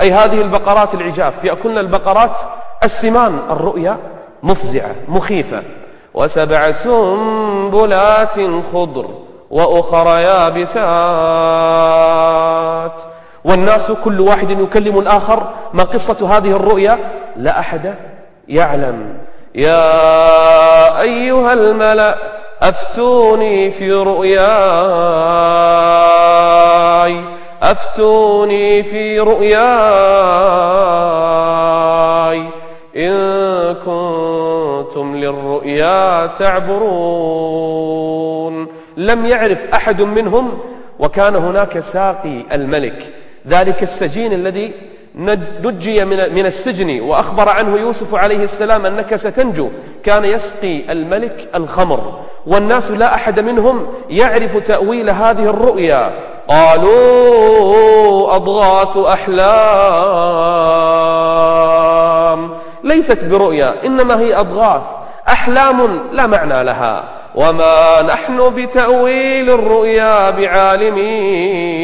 أي هذه البقرات العجاف يأكلن البقرات السمان. الرؤيا مفزعة مخيفة. وسبع سنبلات خضر. وأخر يابسات. والناس كل واحد يكلم الآخر ما قصة هذه الرؤيا؟ لا أحد يعلم. يا أيها الملأ أفتوني في رؤياي. أفتوني في رؤياي. إن كنتم للرؤيا تعبرون. لم يعرف أحد منهم وكان هناك ساقي الملك. ذلك السجين الذي نجي من السجن وأخبر عنه يوسف عليه السلام أنك ستنجو. كان يسقي الملك الخمر. والناس لا أحد منهم يعرف تأويل هذه الرؤيا. قالوا أضغاث أحلام. ليست برؤيا إنما هي أضغاث. أحلام لا معنى لها. وما نحن بتأويل الرؤيا بعالمين.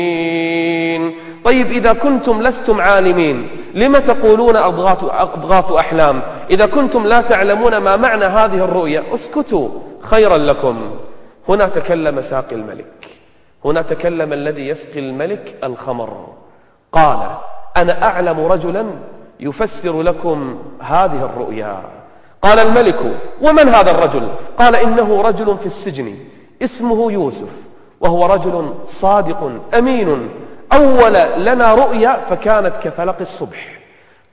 طيب إذا كنتم لستم عالمين لم تقولون أضغاث, أضغاث أحلام؟ إذا كنتم لا تعلمون ما معنى هذه الرؤيا اسكتوا خيرا لكم. هنا تكلم ساقي الملك. هنا تكلم الذي يسقي الملك الخمر. قال أنا أعلم رجلا يفسر لكم هذه الرؤيا. قال الملك ومن هذا الرجل؟ قال إنه رجل في السجن اسمه يوسف وهو رجل صادق أمين أول لنا رؤيا فكانت كفلق الصبح.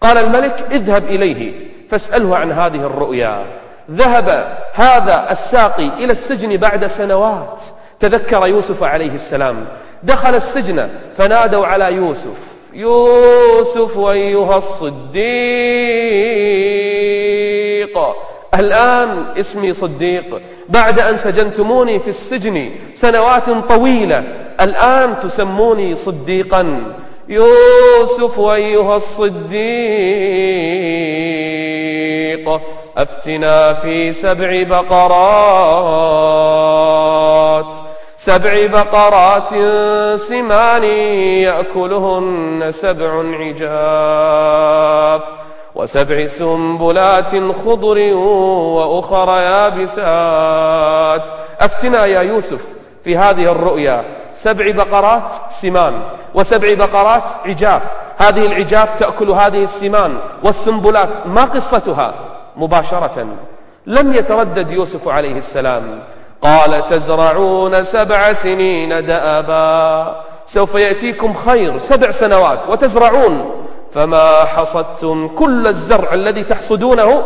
قال الملك اذهب إليه فاسأله عن هذه الرؤيا. ذهب هذا الساقي إلى السجن بعد سنوات. تذكر يوسف عليه السلام. دخل السجن فنادوا على يوسف. يوسف أيها الصديق. الآن اسمي صديق. بعد أن سجنتموني في السجن سنوات طويلة. الآن تسموني صديقا. يوسف أيها الصديق أفتنا في سبع بقرات. سبع بقرات سمان يأكلهن سبع عجاف. وسبع سنبلات خضر وأخر يابسات. أفتنا يا يوسف في هذه الرؤيا. سبع بقرات سمان وسبع بقرات عجاف. هذه العجاف تأكل هذه السمان والسنبلات. ما قصتها؟ مباشرة. لم يتردد يوسف عليه السلام. قال تزرعون سبع سنين دأبا. سوف يأتيكم خير. سبع سنوات. وتزرعون. فما حصدتم كل الزرع الذي تحصدونه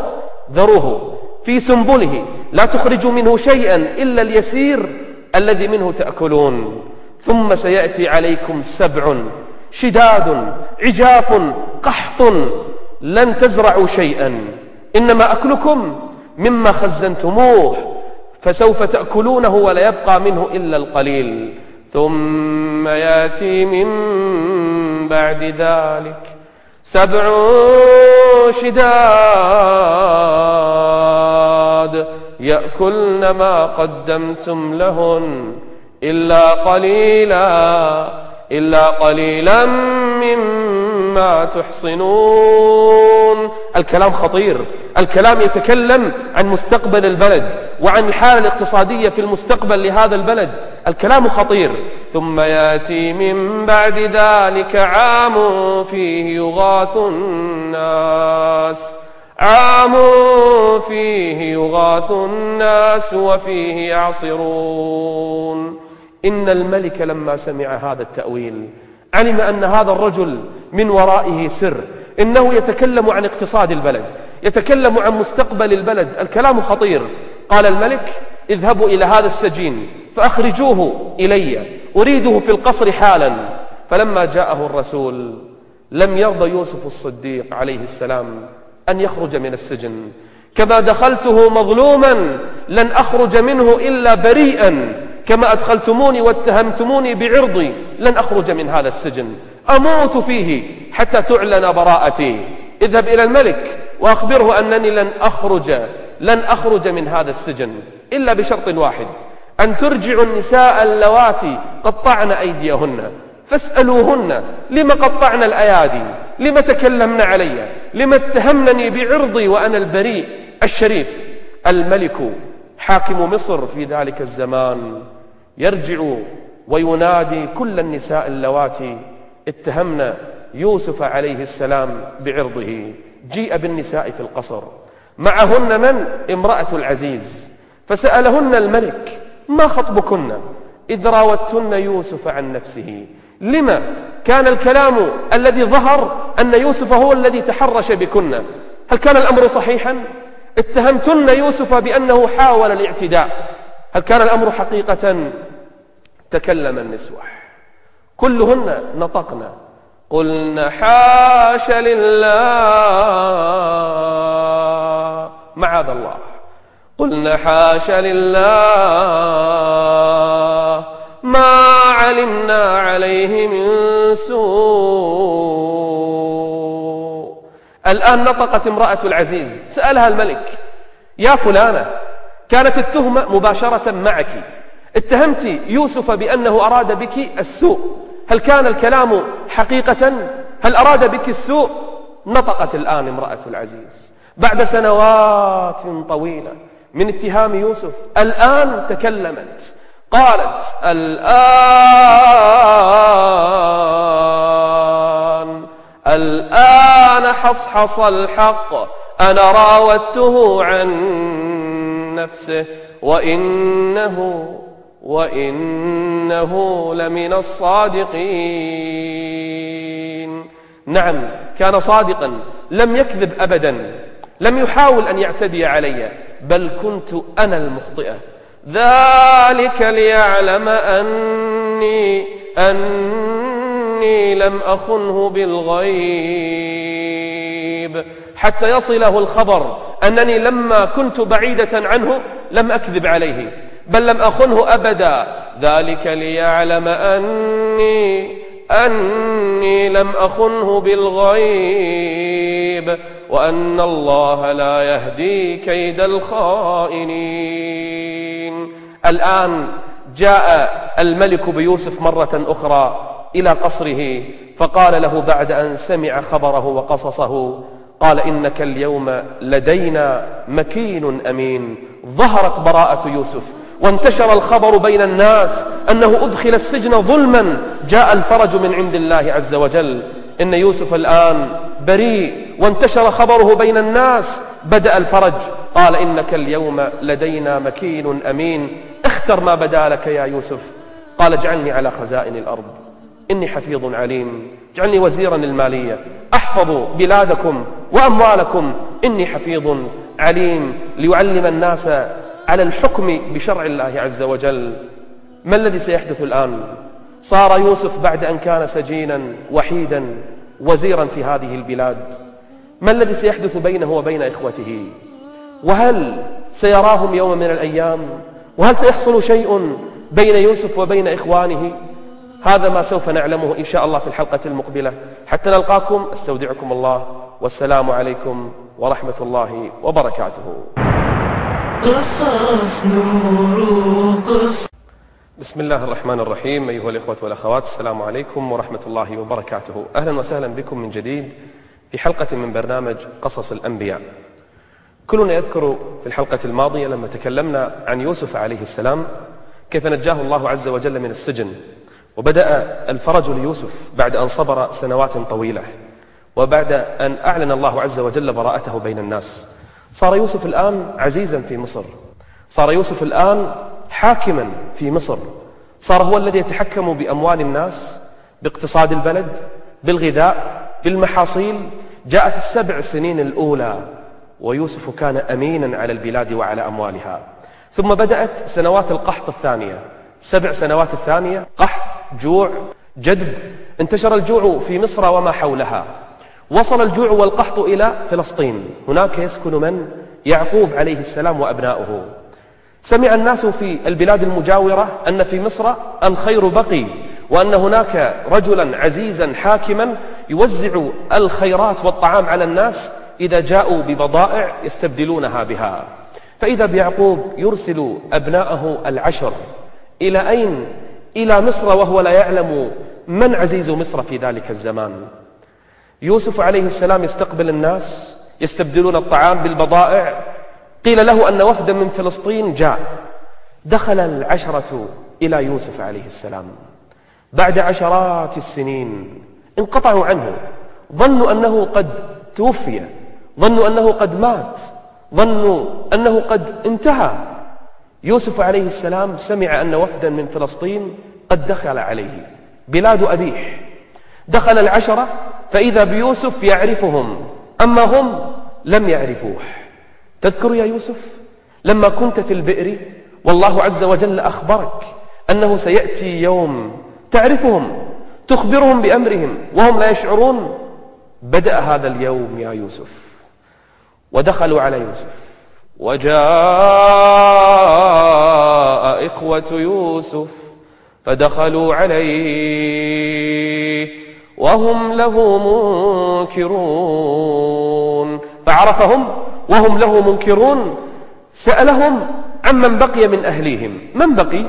ذروه في سنبله. لا تخرجوا منه شيئا إلا اليسير الذي منه تأكلون. ثم سيأتي عليكم سبع شداد عجاف قحط. لن تزرعوا شيئا. إنما أكلكم مما خزنتموه فسوف تأكلونه ولا يبقى منه إلا القليل. ثم ياتي من بعد ذلك سبع شداد يأكلن ما قدمتم لهن إلا قليلا إلا قليلا مما تحصنون الكلام خطير. الكلام يتكلم عن مستقبل البلد وعن الحالة الاقتصادية في المستقبل لهذا البلد. الكلام خطير. ثم يأتي من بعد ذلك عام فيه يغاث الناس. عام فيه يغاث الناس وفيه يعصرون. إن الملك لما سمع هذا التأويل علم أن هذا الرجل من ورائه سر إنه يتكلم عن اقتصاد البلد يتكلم عن مستقبل البلد الكلام خطير. قال الملك اذهبوا إلى هذا السجين فأخرجوه إلي أريده في القصر حالا. فلما جاءه الرسول لم يرضى يوسف الصديق عليه السلام أن يخرج من السجن. كما دخلته مظلوما لن أخرج منه إلا بريئا. كما أدخلتموني واتهمتموني بعرضي لن أخرج من هذا السجن. أموت فيه حتى تعلن براءتي. اذهب إلى الملك وأخبره أنني لن أخرج لن أخرج من هذا السجن إلا بشرط واحد أن ترجعوا النساء اللواتي قطعن أيديهن. فاسألوهن لم قطعن الأيادي؟ لم تكلمن علي؟ لم اتهمنني بعرضي وأنا البريء الشريف؟ الملك حاكم مصر في ذلك الزمان. يرجع وينادي كل النساء اللواتي اتهمن يوسف عليه السلام بعرضه. جيء بالنساء في القصر. معهن من؟ امرأة العزيز. فسألهن الملك ما خطبكن؟ إذ راوتن يوسف عن نفسه. لما كان الكلام الذي ظهر أن يوسف هو الذي تحرش بكن. هل كان الأمر صحيحا؟ اتهمتن يوسف بأنه حاول الاعتداء. هل كان الأمر حقيقة؟ تكلم النسوة كلهن نطقن. قلن حاش لله. معاذ الله. قلن حاش لله. ما علمنا عليه من سوء. الآن نطقت امرأة العزيز. سألها الملك. يا فلانة كانت التهمة مباشرة معك. اتهمت يوسف بأنه أراد بك السوء. هل كان الكلام حقيقة؟ هل أراد بك السوء؟ نطقت الآن امرأة العزيز. بعد سنوات طويلة من اتهام يوسف الآن تكلمت. قالت الآن الآن حصحص الحق. أنا راودته عن نفسه وإنه وإنه لمن الصادقين. نعم كان صادقا لم يكذب أبدا لم يحاول أن يعتدي علي بل كنت أنا المخطئة. ذلك ليعلم أني أني لم أخنه بالغيب. حتى يصله الخبر أنني لما كنت بعيدة عنه لم أكذب عليه بل لم أخنه أبدا. ذلك ليعلم أني أني لم أخنه بالغيب وأن الله لا يهدي كيد الخائنين. الآن جاء الملك بيوسف مرة أخرى إلى قصره فقال له بعد أن سمع خبره وقصصه قال إنك اليوم لدينا مكين أمين. ظهرت براءة يوسف وانتشر الخبر بين الناس أنه أدخل السجن ظلما. جاء الفرج من عند الله عز وجل. إن يوسف الآن بريء وانتشر خبره بين الناس. بدأ الفرج. قال إنك اليوم لدينا مكين أمين. اختر ما بدا لك يا يوسف. قال اجعلني على خزائن الأرض. إني حفيظ عليم. اجعلني وزيرا المالية. أحفظ بلادكم وأموالكم إني حفيظ عليم ليعلم الناس على الحكم بشرع الله عز وجل. ما الذي سيحدث الآن؟ صار يوسف بعد أن كان سجينا وحيدا وزيرا في هذه البلاد. ما الذي سيحدث بينه وبين إخوته؟ وهل سيراهم يوم من الأيام؟ وهل سيحصل شيء بين يوسف وبين إخوانه؟ هذا ما سوف نعلمه إن شاء الله في الحلقة المقبلة. حتى نلقاكم أستودعكم الله. والسلام عليكم ورحمة الله وبركاته. قصص نور قصص بسم الله الرحمن الرحيم أيها الإخوة والأخوات السلام عليكم ورحمة الله وبركاته. أهلا وسهلا بكم من جديد في حلقة من برنامج قصص الأنبياء. كلنا يذكر في الحلقة الماضية لما تكلمنا عن يوسف عليه السلام كيف نجاه الله عز وجل من السجن. وبدأ الفرج ليوسف بعد أن صبر سنوات طويلة وبعد أن أعلن الله عز وجل براءته بين الناس. صار يوسف الآن عزيزا في مصر. صار يوسف الآن حاكما في مصر. صار هو الذي يتحكم بأموال الناس باقتصاد البلد بالغذاء بالمحاصيل. جاءت السبع سنين الأولى ويوسف كان أمينا على البلاد وعلى أموالها. ثم بدأت سنوات القحط الثانية. سبع سنوات الثانية قحط جوع جدب. انتشر الجوع في مصر وما حولها. وصل الجوع والقحط إلى فلسطين. هناك يسكن من؟ يعقوب عليه السلام وأبناؤه. سمع الناس في البلاد المجاورة أن في مصر الخير بقي وأن هناك رجلا عزيزا حاكما يوزع الخيرات والطعام على الناس إذا جاءوا ببضائع يستبدلونها بها. فإذا بيعقوب يرسل أبناءه العشر. إلى أين؟ إلى مصر وهو لا يعلم من عزيز مصر في ذلك الزمان. يوسف عليه السلام يستقبل الناس يستبدلون الطعام بالبضائع. قيل له أن وفدا من فلسطين جاء. دخل العشرة إلى يوسف عليه السلام. بعد عشرات السنين انقطعوا عنه. ظنوا أنه قد توفي. ظنوا أنه قد مات. ظنوا أنه قد انتهى. يوسف عليه السلام سمع أن وفدا من فلسطين قد دخل عليه بلاد أبيه دخل العشرة فإذا بيوسف يعرفهم أما هم لم يعرفوه. تذكر يا يوسف لما كنت في البئر والله عز وجل أخبرك أنه سيأتي يوم تعرفهم تخبرهم بأمرهم وهم لا يشعرون. بدأ هذا اليوم يا يوسف ودخلوا على يوسف. وجاء إخوة يوسف فدخلوا عليه وهم له منكرون. فعرفهم وهم له منكرون. سألهم عمن بقي من أهليهم. من بقي؟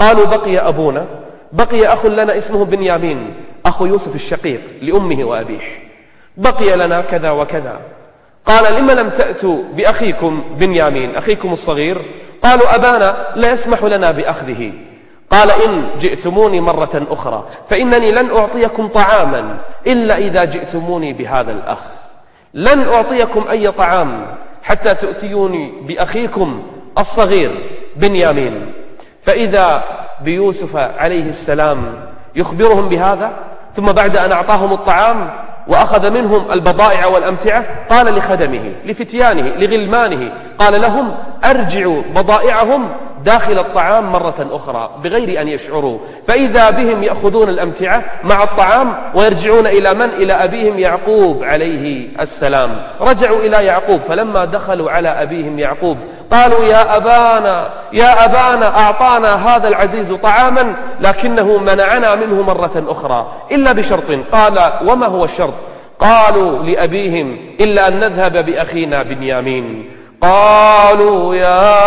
قالوا بقي أبونا. بقي أخ لنا اسمه بنيامين أخو يوسف الشقيق لأمه وأبيه. بقي لنا كذا وكذا. قال لم لم تأتوا بأخيكم بنيامين أخيكم الصغير؟ قالوا أبانا لا يسمح لنا بأخذه. قال إن جئتموني مرة أخرى فإنني لن أعطيكم طعاما إلا إذا جئتموني بهذا الأخ. لن أعطيكم أي طعام حتى تؤتيوني بأخيكم الصغير بنيامين. فإذا بيوسف عليه السلام يخبرهم بهذا ثم بعد أن أعطاهم الطعام وأخذ منهم البضائع والأمتعة قال لخدمه لفتيانه لغلمانه قال لهم أرجعوا بضائعهم داخل الطعام مرة أخرى بغير أن يشعروا. فإذا بهم يأخذون الأمتعة مع الطعام ويرجعون إلى من؟ إلى أبيهم يعقوب عليه السلام. رجعوا إلى يعقوب. فلما دخلوا على أبيهم يعقوب قالوا يا أبانا يا أبانا أعطانا هذا العزيز طعاما لكنه منعنا منه مرة أخرى. إلا بشرط. قال وما هو الشرط؟ قالوا لأبيهم إلا أن نذهب بأخينا بنيامين. قالوا يا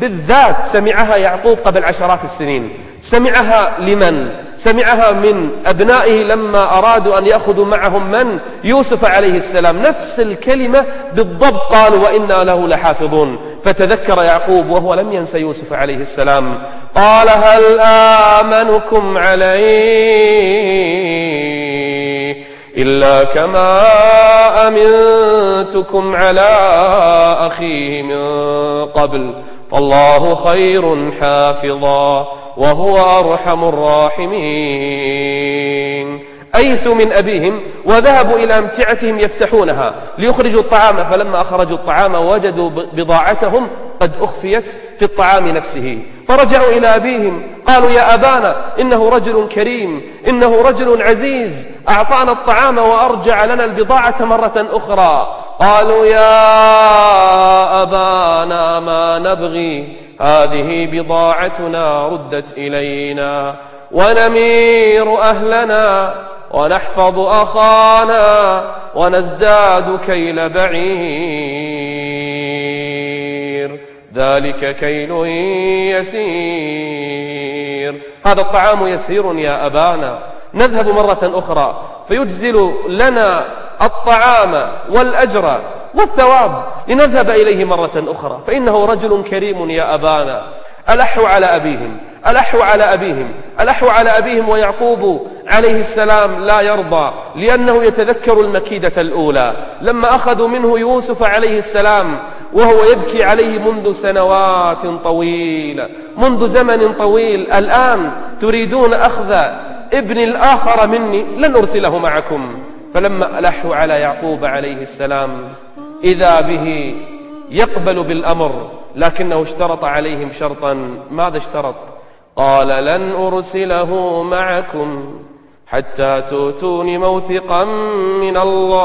بالذات سمعها يعقوب قبل عشرات السنين. سمعها لمن؟ سمعها من أبنائه لما أرادوا أن يأخذوا معهم من؟ يوسف عليه السلام. نفس الكلمة بالضبط قالوا وإنا له لحافظون. فتذكر يعقوب وهو لم ينسى يوسف عليه السلام. قال هل آمنكم عليه إلا كما أمنتكم على أخيه من قبل؟ فالله خير حافظا وهو أرحم الراحمين. أيسوا من أبيهم وذهبوا إلى أمتعتهم يفتحونها ليخرجوا الطعام فلما أخرجوا الطعام وجدوا بضاعتهم قد أخفيت في الطعام نفسه. فرجعوا إلى أبيهم قالوا يا أبانا إنه رجل كريم إنه رجل عزيز أعطانا الطعام وأرجع لنا البضاعة مرة أخرى. قالوا يا أبانا ما نبغي؟ هذه بضاعتنا ردت إلينا ونمير أهلنا ونحفظ أخانا ونزداد كيل بعير. ذلك كيل يسير. هذا الطعام يسير يا أبانا. نذهب مرة أخرى. فيجزل لنا الطعام والأجر والثواب. لنذهب إليه مرة أخرى. فإنه رجل كريم يا أبانا. ألحوا على أبيهم. ألحوا على أبيهم. ألحوا على أبيهم ويعقوب عليه السلام لا يرضى لأنه يتذكر المكيدة الأولى. لما أخذوا منه يوسف عليه السلام وهو يبكي عليه منذ سنوات طويلة. منذ زمن طويل. الآن تريدون أخذ ابن الآخر مني؟ لن أرسله معكم. فلما ألحوا على يعقوب عليه السلام إذا به يقبل بالأمر لكنه اشترط عليهم شرطا. ماذا اشترط؟ قال لن أرسله معكم حتى تؤتون موثقا من الله.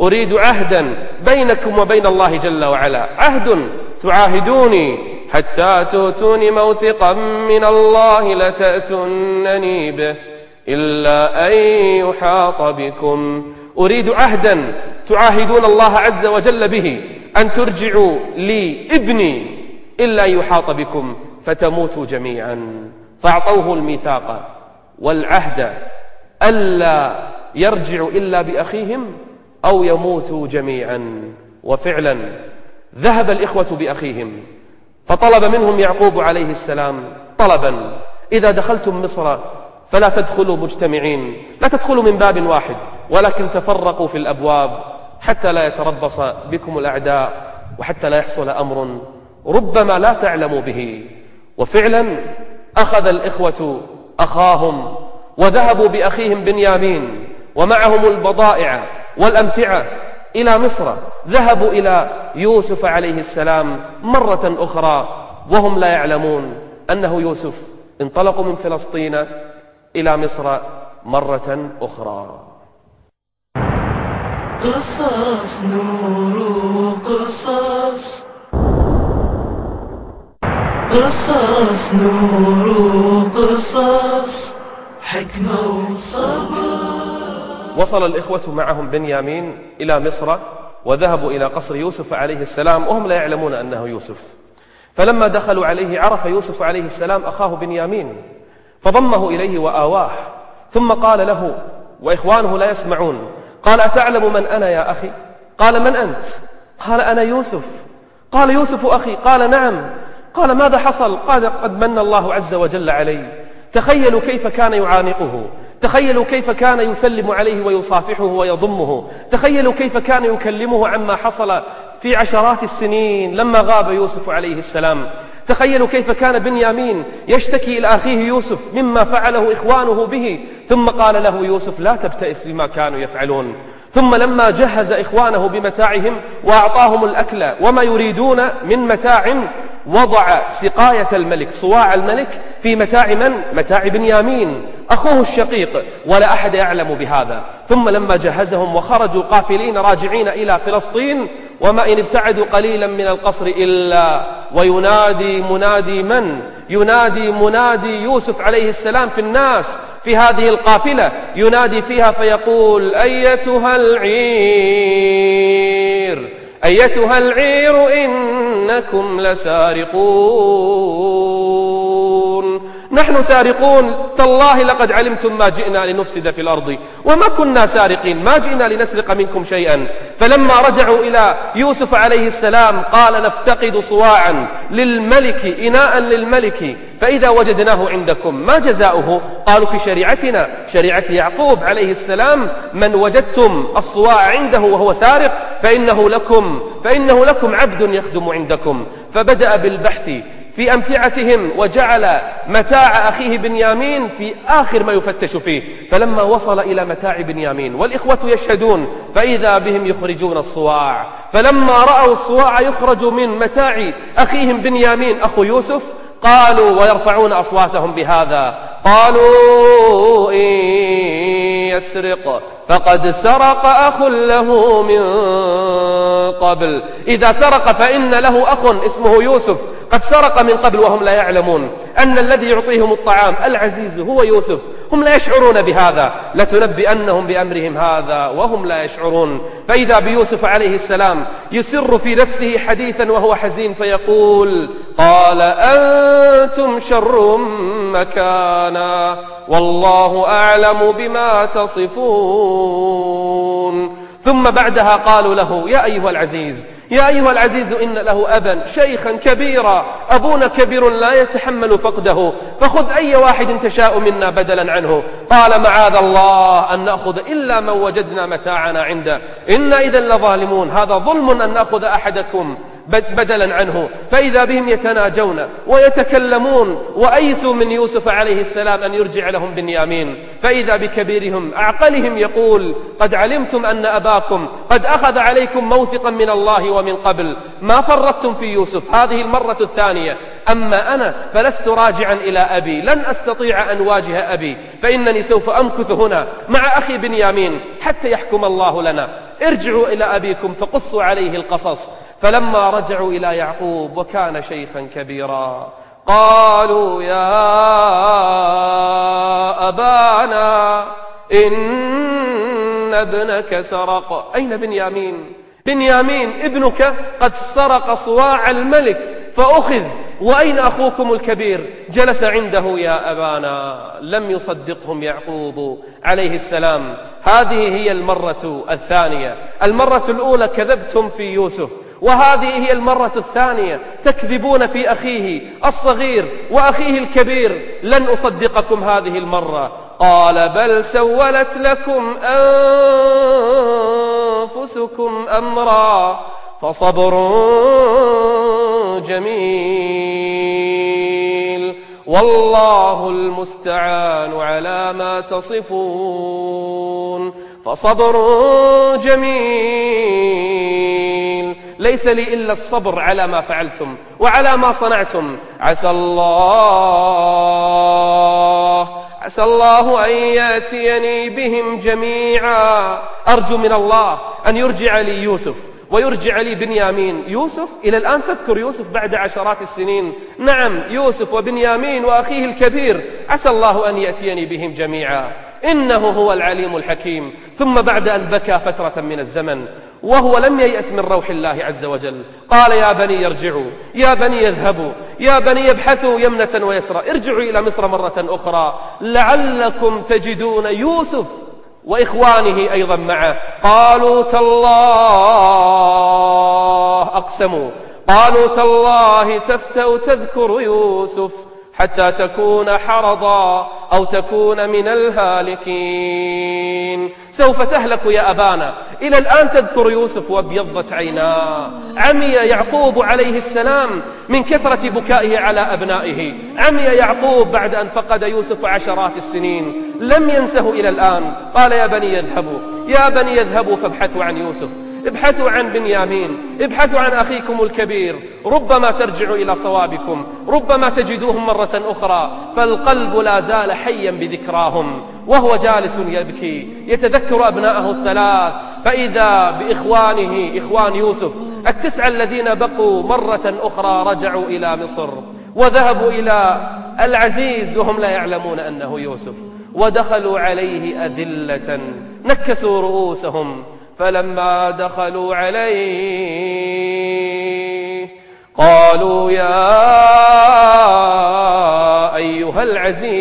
أريد عهدا بينكم وبين الله جل وعلا. عهد تعاهدوني حتى تؤتوني موثقا من الله لتأتنني به. إلا أن يحاط بكم. أريد عهدا تعاهدون الله عز وجل به أن ترجعوا لي ابني إلا أن يحاط بكم فتموتوا جميعا. فأعطوه الميثاق والعهد ألا يرجعوا إلا بأخيهم أو يموتوا جميعا. وفعلا ذهب الإخوة بأخيهم فطلب منهم يعقوب عليه السلام طلبا إذا دخلتم مصر فلا تدخلوا مجتمعين لا تدخلوا من باب واحد ولكن تفرقوا في الأبواب حتى لا يتربص بكم الأعداء وحتى لا يحصل أمر ربما لا تعلموا به. وفعلا أخذ الإخوة أخاهم وذهبوا بأخيهم بنيامين ومعهم البضائع والأمتعة إلى مصر. ذهبوا إلى يوسف عليه السلام مرة أخرى وهم لا يعلمون أنه يوسف انطلقوا من فلسطين إلى مصر مرة أخرى. قصص نور قصص قصص نور قصص حكمة وصبر. وصل الإخوة معهم بنيامين إلى مصر وذهبوا إلى قصر يوسف عليه السلام وهم لا يعلمون أنه يوسف. فلما دخلوا عليه عرف يوسف عليه السلام أخاه بنيامين. فضمه إليه وآواه. ثم قال له وإخوانه لا يسمعون. قال أتعلم من أنا يا أخي؟ قال من أنت؟ قال أنا يوسف. قال يوسف أخي. قال نعم. قال ماذا حصل؟ قال قد من الله عز وجل علي. تخيلوا كيف كان يعانقه. تخيلوا كيف كان يسلم عليه ويصافحه ويضمه. تخيلوا كيف كان يكلمه عما حصل في عشرات السنين لما غاب يوسف عليه السلام. تخيلوا كيف كان بنيامين يشتكي إلى أخيه يوسف مما فعله إخوانه به. ثم قال له يوسف لا تبتئس بما كانوا يفعلون. ثم لما جهز إخوانه بمتاعهم وأعطاهم الأكل وما يريدون من متاع وضع سقاية الملك صواع الملك في متاع من؟ متاع بنيامين أخوه الشقيق ولا أحد يعلم بهذا. ثم لما جهزهم وخرجوا قافلين راجعين إلى فلسطين وما إن ابتعدوا قليلا من القصر إلا وينادي منادي من؟ ينادي منادي يوسف عليه السلام في الناس في هذه القافلة ينادي فيها فيقول أيتها العير أيتها العير إنكم لسارقون نحن سارقون تالله لقد علمتم ما جئنا لنفسد في الأرض وما كنا سارقين ما جئنا لنسرق منكم شيئا. فلما رجعوا إلى يوسف عليه السلام قال نفتقد صواعا للملك إناء للملك فإذا وجدناه عندكم ما جزاؤه؟ قالوا في شريعتنا شريعة يعقوب عليه السلام من وجدتم الصواع عنده وهو سارق فإنه لكم فإنه لكم عبد يخدم عندكم. فبدأ بالبحث في أمتعتهم وجعل متاع أخيه بنيامين في آخر ما يفتش فيه. فلما وصل إلى متاع بنيامين والإخوة يشهدون فإذا بهم يخرجون الصواع. فلما رأوا الصواع يخرج من متاع أخيهم بنيامين أخو يوسف قالوا ويرفعون أصواتهم بهذا؟ قالوا إن يسرق فقد سرق أخ له من قبل. إذا سرق فإن له أخ اسمه يوسف. قد سرق من قبل وهم لا يعلمون. أن الذي يعطيهم الطعام العزيز هو يوسف. هم لا يشعرون بهذا. لتنبئنهم بأمرهم هذا وهم لا يشعرون. فإذا بيوسف عليه السلام يسر في نفسه حديثا وهو حزين فيقول قال أنتم شر مكانا والله أعلم بما تصفون. ثم بعدها قالوا له يا أيها العزيز يا أيها العزيز إن له أبا شيخا كبيرا أبونا كبير لا يتحمل فقده فخذ أي واحد تشاء منا بدلا عنه. قال معاذ الله أن نأخذ إلا من وجدنا متاعنا عنده. إنا إذا لظالمون هذا ظلم أن نأخذ أحدكم. بدلا عنه. فإذا بهم يتناجون ويتكلمون وأيسوا من يوسف عليه السلام أن يرجع لهم بنيامين. فإذا بكبيرهم أعقلهم يقول قد علمتم أن أباكم قد أخذ عليكم موثقا من الله ومن قبل. ما فرطتم في يوسف؟ هذه المرة الثانية. أما أنا فلست راجعا إلى أبي. لن أستطيع أن واجه أبي. فإنني سوف أمكث هنا مع أخي بنيامين حتى يحكم الله لنا. ارجعوا إلى أبيكم فقصوا عليه القصص. فلما رجعوا إلى يعقوب وكان شيخا كبيرا قالوا يا أبانا إن ابنك سرق. أين بنيامين؟ بنيامين ابنك قد سرق صواع الملك. فأخذ وأين أخوكم الكبير؟ جلس عنده يا أبانا. لم يصدقهم يعقوب عليه السلام. هذه هي المرة الثانية. المرة الأولى كذبتم في يوسف وهذه هي المرة الثانية. تكذبون في أخيه الصغير وأخيه الكبير. لن أصدقكم هذه المرة. قال بل سولت لكم أنفسكم أمرا. فصبر جميل. والله المستعان على ما تصفون. فصبر جميل. ليس لي إلا الصبر على ما فعلتم وعلى ما صنعتم. عسى الله عسى الله أن يأتيني بهم جميعا. أرجو من الله أن يرجع لي يوسف. ويرجع لي بنيامين. يوسف إلى الآن تذكر يوسف بعد عشرات السنين. نعم يوسف وبنيامين وأخيه الكبير. عسى الله أن يأتيني بهم جميعا. إنه هو العليم الحكيم. ثم بعد أن بكى فترة من الزمن وهو لم ييأس من روح الله عز وجل. قال يا بني يرجعوا يا بني يذهبوا يا بني يبحثوا يمنة ويسرى ارجعوا إلى مصر مرة أخرى. لعلكم تجدون يوسف وإخوانه أيضا معه. قالوا تالله أقسموا. قالوا تالله تفتأ تذكر يوسف. حتى تكون حرضا أو تكون من الهالكين. سوف تهلك يا أبانا. إلى الآن تذكر يوسف وابيضت عيناه عمي يعقوب عليه السلام من كثرة بكائه على أبنائه. عمي يعقوب بعد أن فقد يوسف عشرات السنين. لم ينسه إلى الآن. قال يا بني يذهبوا. يا بني يذهبوا فابحثوا عن يوسف. ابحثوا عن بنيامين ابحثوا عن أخيكم الكبير ربما ترجعوا إلى صوابكم ربما تجدوهم مرة أخرى فالقلب لا زال حيا بذكراهم وهو جالس يبكي يتذكر أبناءه الثلاث فإذا بإخوانه إخوان يوسف التسعة الذين بقوا مرة أخرى رجعوا إلى مصر وذهبوا إلى العزيز وهم لا يعلمون أنه يوسف ودخلوا عليه أذلة نكسوا رؤوسهم فلما دخلوا عليه قالوا يا أيها العزيز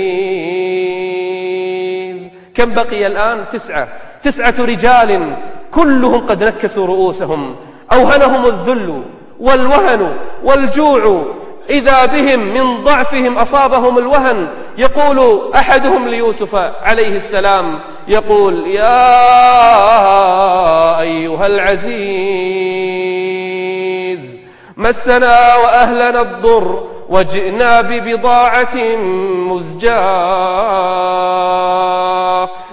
كم بقي الآن؟ تسعة. تسعة رجال كلهم قد نكسوا رؤوسهم أوهنهم الذل والوهن والجوع إذا بهم من ضعفهم أصابهم الوهن يقول أحدهم ليوسف عليه السلام يقول يا أيها العزيز مسنا وأهلنا الضر وجئنا ببضاعة مزجاة.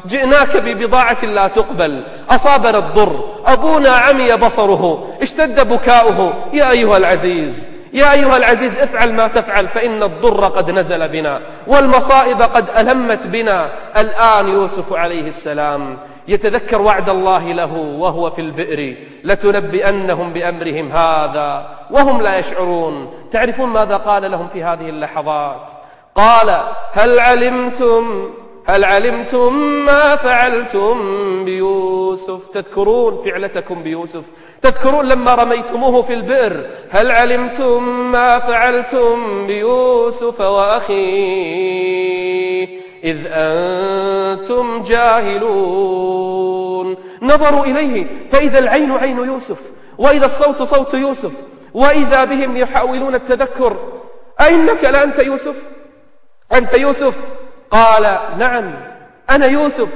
جئناك ببضاعة لا تقبل أصابنا الضر أبونا عمي بصره اشتد بكاؤه. يا أيها العزيز يا أيها العزيز افعل ما تفعل فإن الضر قد نزل بنا والمصائب قد ألمت بنا. الآن يوسف عليه السلام يتذكر وعد الله له وهو في البئر لتنبئنهم بأمرهم هذا وهم لا يشعرون. تعرفون ماذا قال لهم في هذه اللحظات؟ قال هل علمتم هل علمتم ما فعلتم بيوسف؟ تذكرون فعلتكم بيوسف. تذكرون لما رميتموه في البئر. هل علمتم ما فعلتم بيوسف وأخيه؟ إذ أنتم جاهلون. نظروا إليه فإذا العين عين يوسف وإذا الصوت صوت يوسف وإذا بهم يحاولون التذكر. أئنك لأنت يوسف؟ أنت يوسف. قال نعم أنا يوسف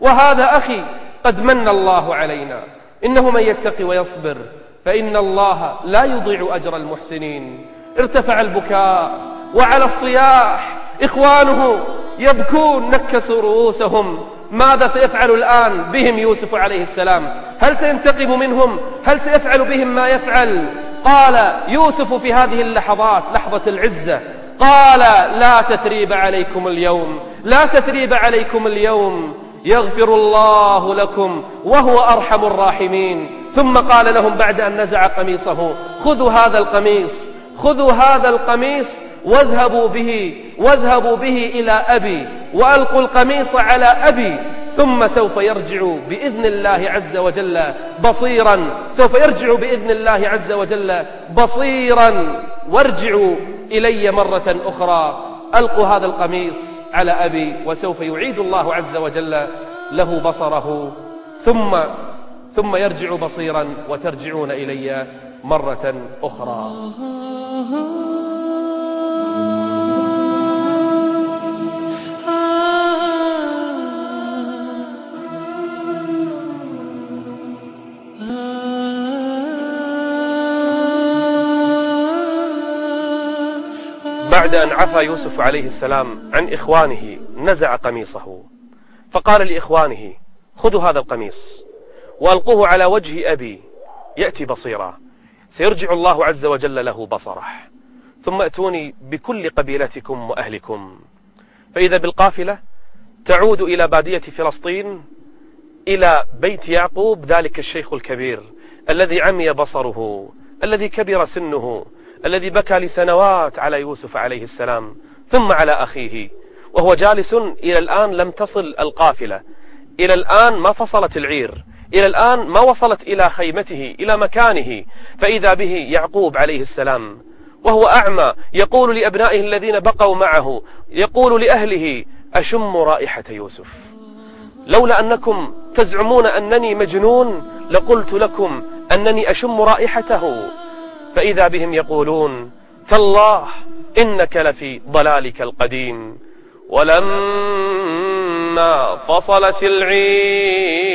وهذا أخي قد من الله علينا. إنه من يتقي ويصبر فإن الله لا يضيع أجر المحسنين. ارتفع البكاء وعلى الصياح إخوانه يبكون نكسوا رؤوسهم. ماذا سيفعل الآن بهم يوسف عليه السلام؟ هل سينتقم منهم؟ هل سيفعل بهم ما يفعل؟ قال يوسف في هذه اللحظات لحظة العزة قال لا تثريب عليكم اليوم لا تثريب عليكم اليوم. يغفر الله لكم وهو أرحم الراحمين. ثم قال لهم بعد أن نزع قميصه خذوا هذا القميص خذوا هذا القميص واذهبوا به واذهبوا به إلى أبي وألقوا القميص على أبي ثم سوف يرجع بإذن الله عز وجل بصيرا. سوف يرجع بإذن الله عز وجل بصيرا. وارجعوا إلي مرة أخرى. ألقوا هذا القميص على أبي وسوف يعيد الله عز وجل له بصره. ثم ثم يرجع بصيرا وترجعون إلي مرة أخرى. بعد أن عفى يوسف عليه السلام عن إخوانه نزع قميصه. فقال لإخوانه خذوا هذا القميص وألقوه على وجه أبي يأتي بصيرا سيرجع الله عز وجل له بصره ثم أتوني بكل قبيلتكم وأهلكم. فإذا بالقافلة تعود إلى بادية فلسطين إلى بيت يعقوب ذلك الشيخ الكبير الذي عمي بصره الذي كبر سنه الذي بكى لسنوات على يوسف عليه السلام ثم على أخيه. وهو جالس إلى الآن لم تصل القافلة. إلى الآن ما فصلت العير. إلى الآن ما وصلت إلى خيمته إلى مكانه. فإذا به يعقوب عليه السلام. وهو أعمى يقول لأبنائه الذين بقوا معه يقول لأهله أشم رائحة يوسف. لولا أنكم تزعمون أنني مجنون لقلت لكم أنني أشم رائحته. فإذا بهم يقولون تالله إنك لفي ضلالك القديم. ولما فصلت العير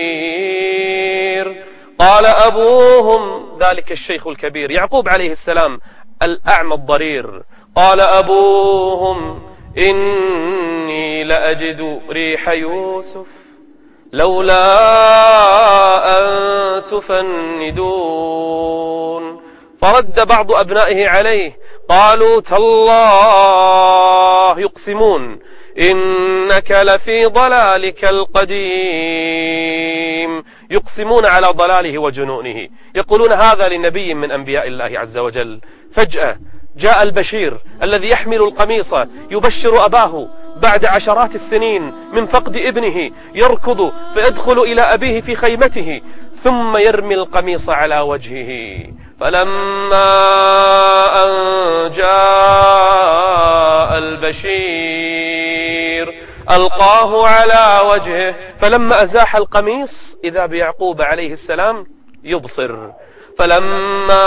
قال أبوهم ذلك الشيخ الكبير يعقوب عليه السلام الأعمى الضرير قال أبوهم إني لأجد ريح يوسف لولا أن تفندون. فرد بعض أبنائه عليه. قالوا تالله يقسمون. إنك لفي ضلالك القديم. يقسمون على ضلاله وجنونه. يقولون هذا لنبي من أنبياء الله عز وجل. فجأة جاء البشير الذي يحمل القميص يبشر أباه بعد عشرات السنين من فقد ابنه يركض فيدخل إلى أبيه في خيمته. ثم يرمي القميص على وجهه. فلما أن جاء البشير ألقاه على وجهه فلما أزاح القميص إذا بيعقوب عليه السلام يبصر. فلما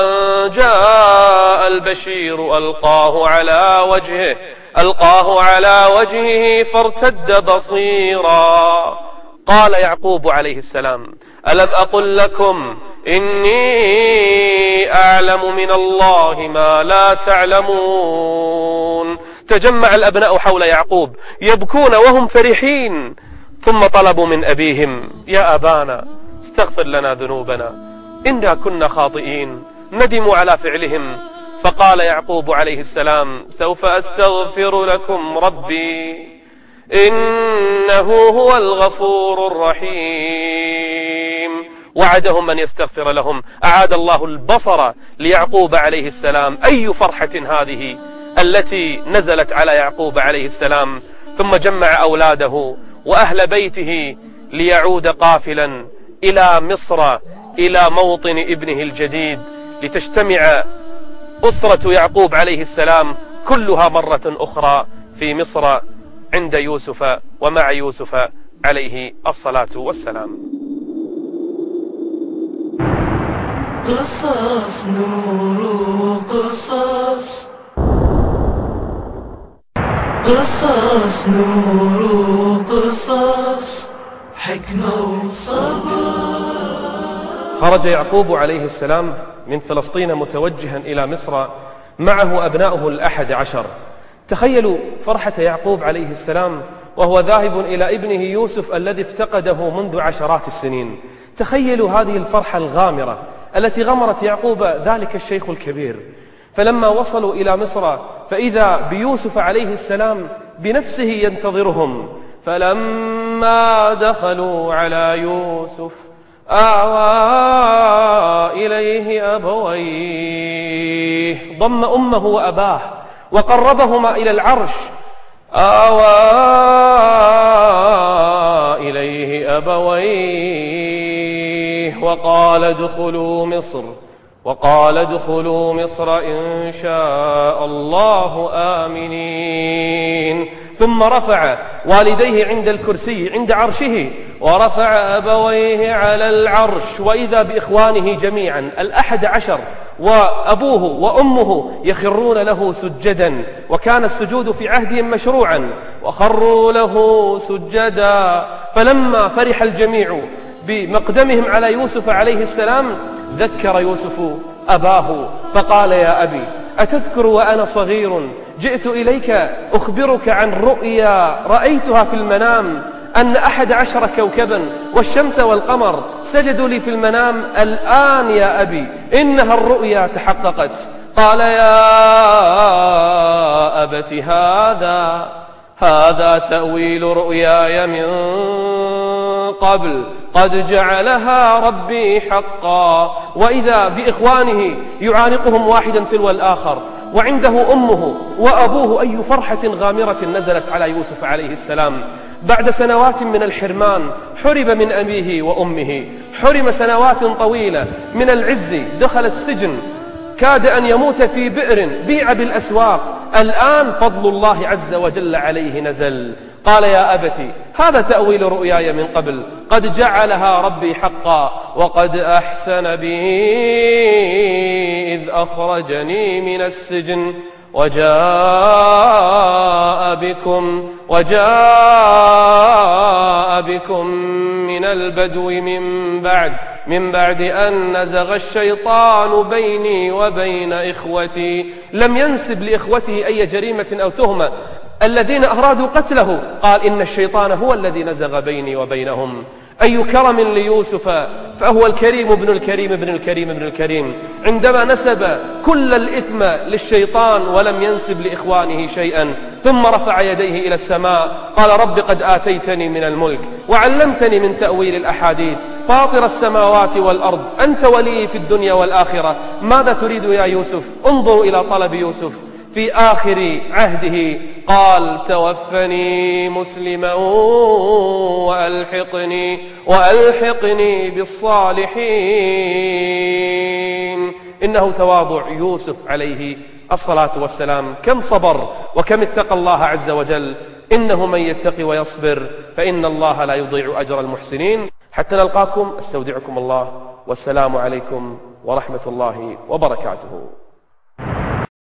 أن جاء البشير ألقاه على وجهه ألقاه على وجهه فارتد بصيرا. قال يعقوب عليه السلام ألم أقل لكم إني أعلم من الله ما لا تعلمون؟ تجمع الأبناء حول يعقوب يبكون وهم فرحين. ثم طلبوا من أبيهم يا أبانا استغفر لنا ذنوبنا إنا كنا خاطئين ندموا على فعلهم. فقال يعقوب عليه السلام سوف أستغفر لكم ربي. إنه هو الغفور الرحيم. وعدهم أن يستغفر لهم. أعاد الله البصر ليعقوب عليه السلام. أي فرحة هذه التي نزلت على يعقوب عليه السلام. ثم جمع أولاده وأهل بيته ليعود قافلا إلى مصر إلى موطن ابنه الجديد. لتجتمع أسرة يعقوب عليه السلام كلها مرة أخرى في مصر. عند يوسف ومع يوسف عليه الصلاة والسلام. قصص نور قصص قصص نور قصص حكمة وصبر. خرج يعقوب عليه السلام من فلسطين متوجها إلى مصر. معه أبناؤه الأحد عشر. تخيلوا فرحة يعقوب عليه السلام وهو ذاهب إلى ابنه يوسف الذي افتقده منذ عشرات السنين. تخيلوا هذه الفرحة الغامرة التي غمرت يعقوب ذلك الشيخ الكبير. فلما وصلوا إلى مصر فإذا بيوسف عليه السلام بنفسه ينتظرهم فلما دخلوا على يوسف آوى إليه أبويه ضم أمه وأباه وقربهما إلى العرش. آوى إليه أبويه وقال ادخلوا مصر. وقال ادخلوا مصر إن شاء الله آمنين. ثم رفع والديه عند الكرسي عند عرشه ورفع أبويه على العرش وإذا بإخوانه جميعا الأحد عشر وأبوه وأمه يخرون له سجدا وكان السجود في عهدهم مشروعا وخروا له سجدا. فلما فرح الجميع بمقدمهم على يوسف عليه السلام ذكر يوسف أباه فقال يا أبي أتذكر وأنا صغير جئت إليك أخبرك عن رؤيا رأيتها في المنام أن أحد عشر كوكبا والشمس والقمر سجدوا لي في المنام الآن يا أبي إنها الرؤيا تحققت. قال يا أبت هذا هذا تأويل رؤياي من قبل قد جعلها ربي حقا. وإذا بإخوانه يعانقهم واحدا تلو الآخر وعنده أمه وأبوه أي فرحة غامرة نزلت على يوسف عليه السلام. بعد سنوات من الحرمان حرم من أبيه وأمه. حرم سنوات طويلة من العز دخل السجن. كاد أن يموت في بئر بيع بالأسواق. الآن فضل الله عز وجل عليه نزل. قال يا أبت هذا تأويل رؤياي من قبل. قد جعلها ربي حقا وقد أحسن بي إذ أخرجني من السجن. وجاء بكم وجاء بكم من البدو من بعد من بعد أن نزغ الشيطان بيني وبين إخوتي. لم ينسب لإخوته أي جريمة أو تهمة. الذين أرادوا قتله. قال إن الشيطان هو الذي نزغ بيني وبينهم. أي كرم ليوسف فهو الكريم ابن الكريم ابن الكريم ابن الكريم. عندما نسب كل الإثم للشيطان ولم ينسب لإخوانه شيئا ثم رفع يديه إلى السماء قال رب قد آتيتني من الملك وعلمتني من تأويل الأحاديث. فاطر السماوات والأرض أنت ولي في الدنيا والآخرة. ماذا تريد يا يوسف؟ انظروا إلى طلب يوسف. في آخر عهده قال توفني مسلما وألحقني, وألحقني بالصالحين. إنه تواضع يوسف عليه الصلاة والسلام. كم صبر وكم اتقى الله عز وجل. إنه من يتقي ويصبر فإن الله لا يضيع أجر المحسنين. حتى نلقاكم أستودعكم الله. والسلام عليكم ورحمة الله وبركاته.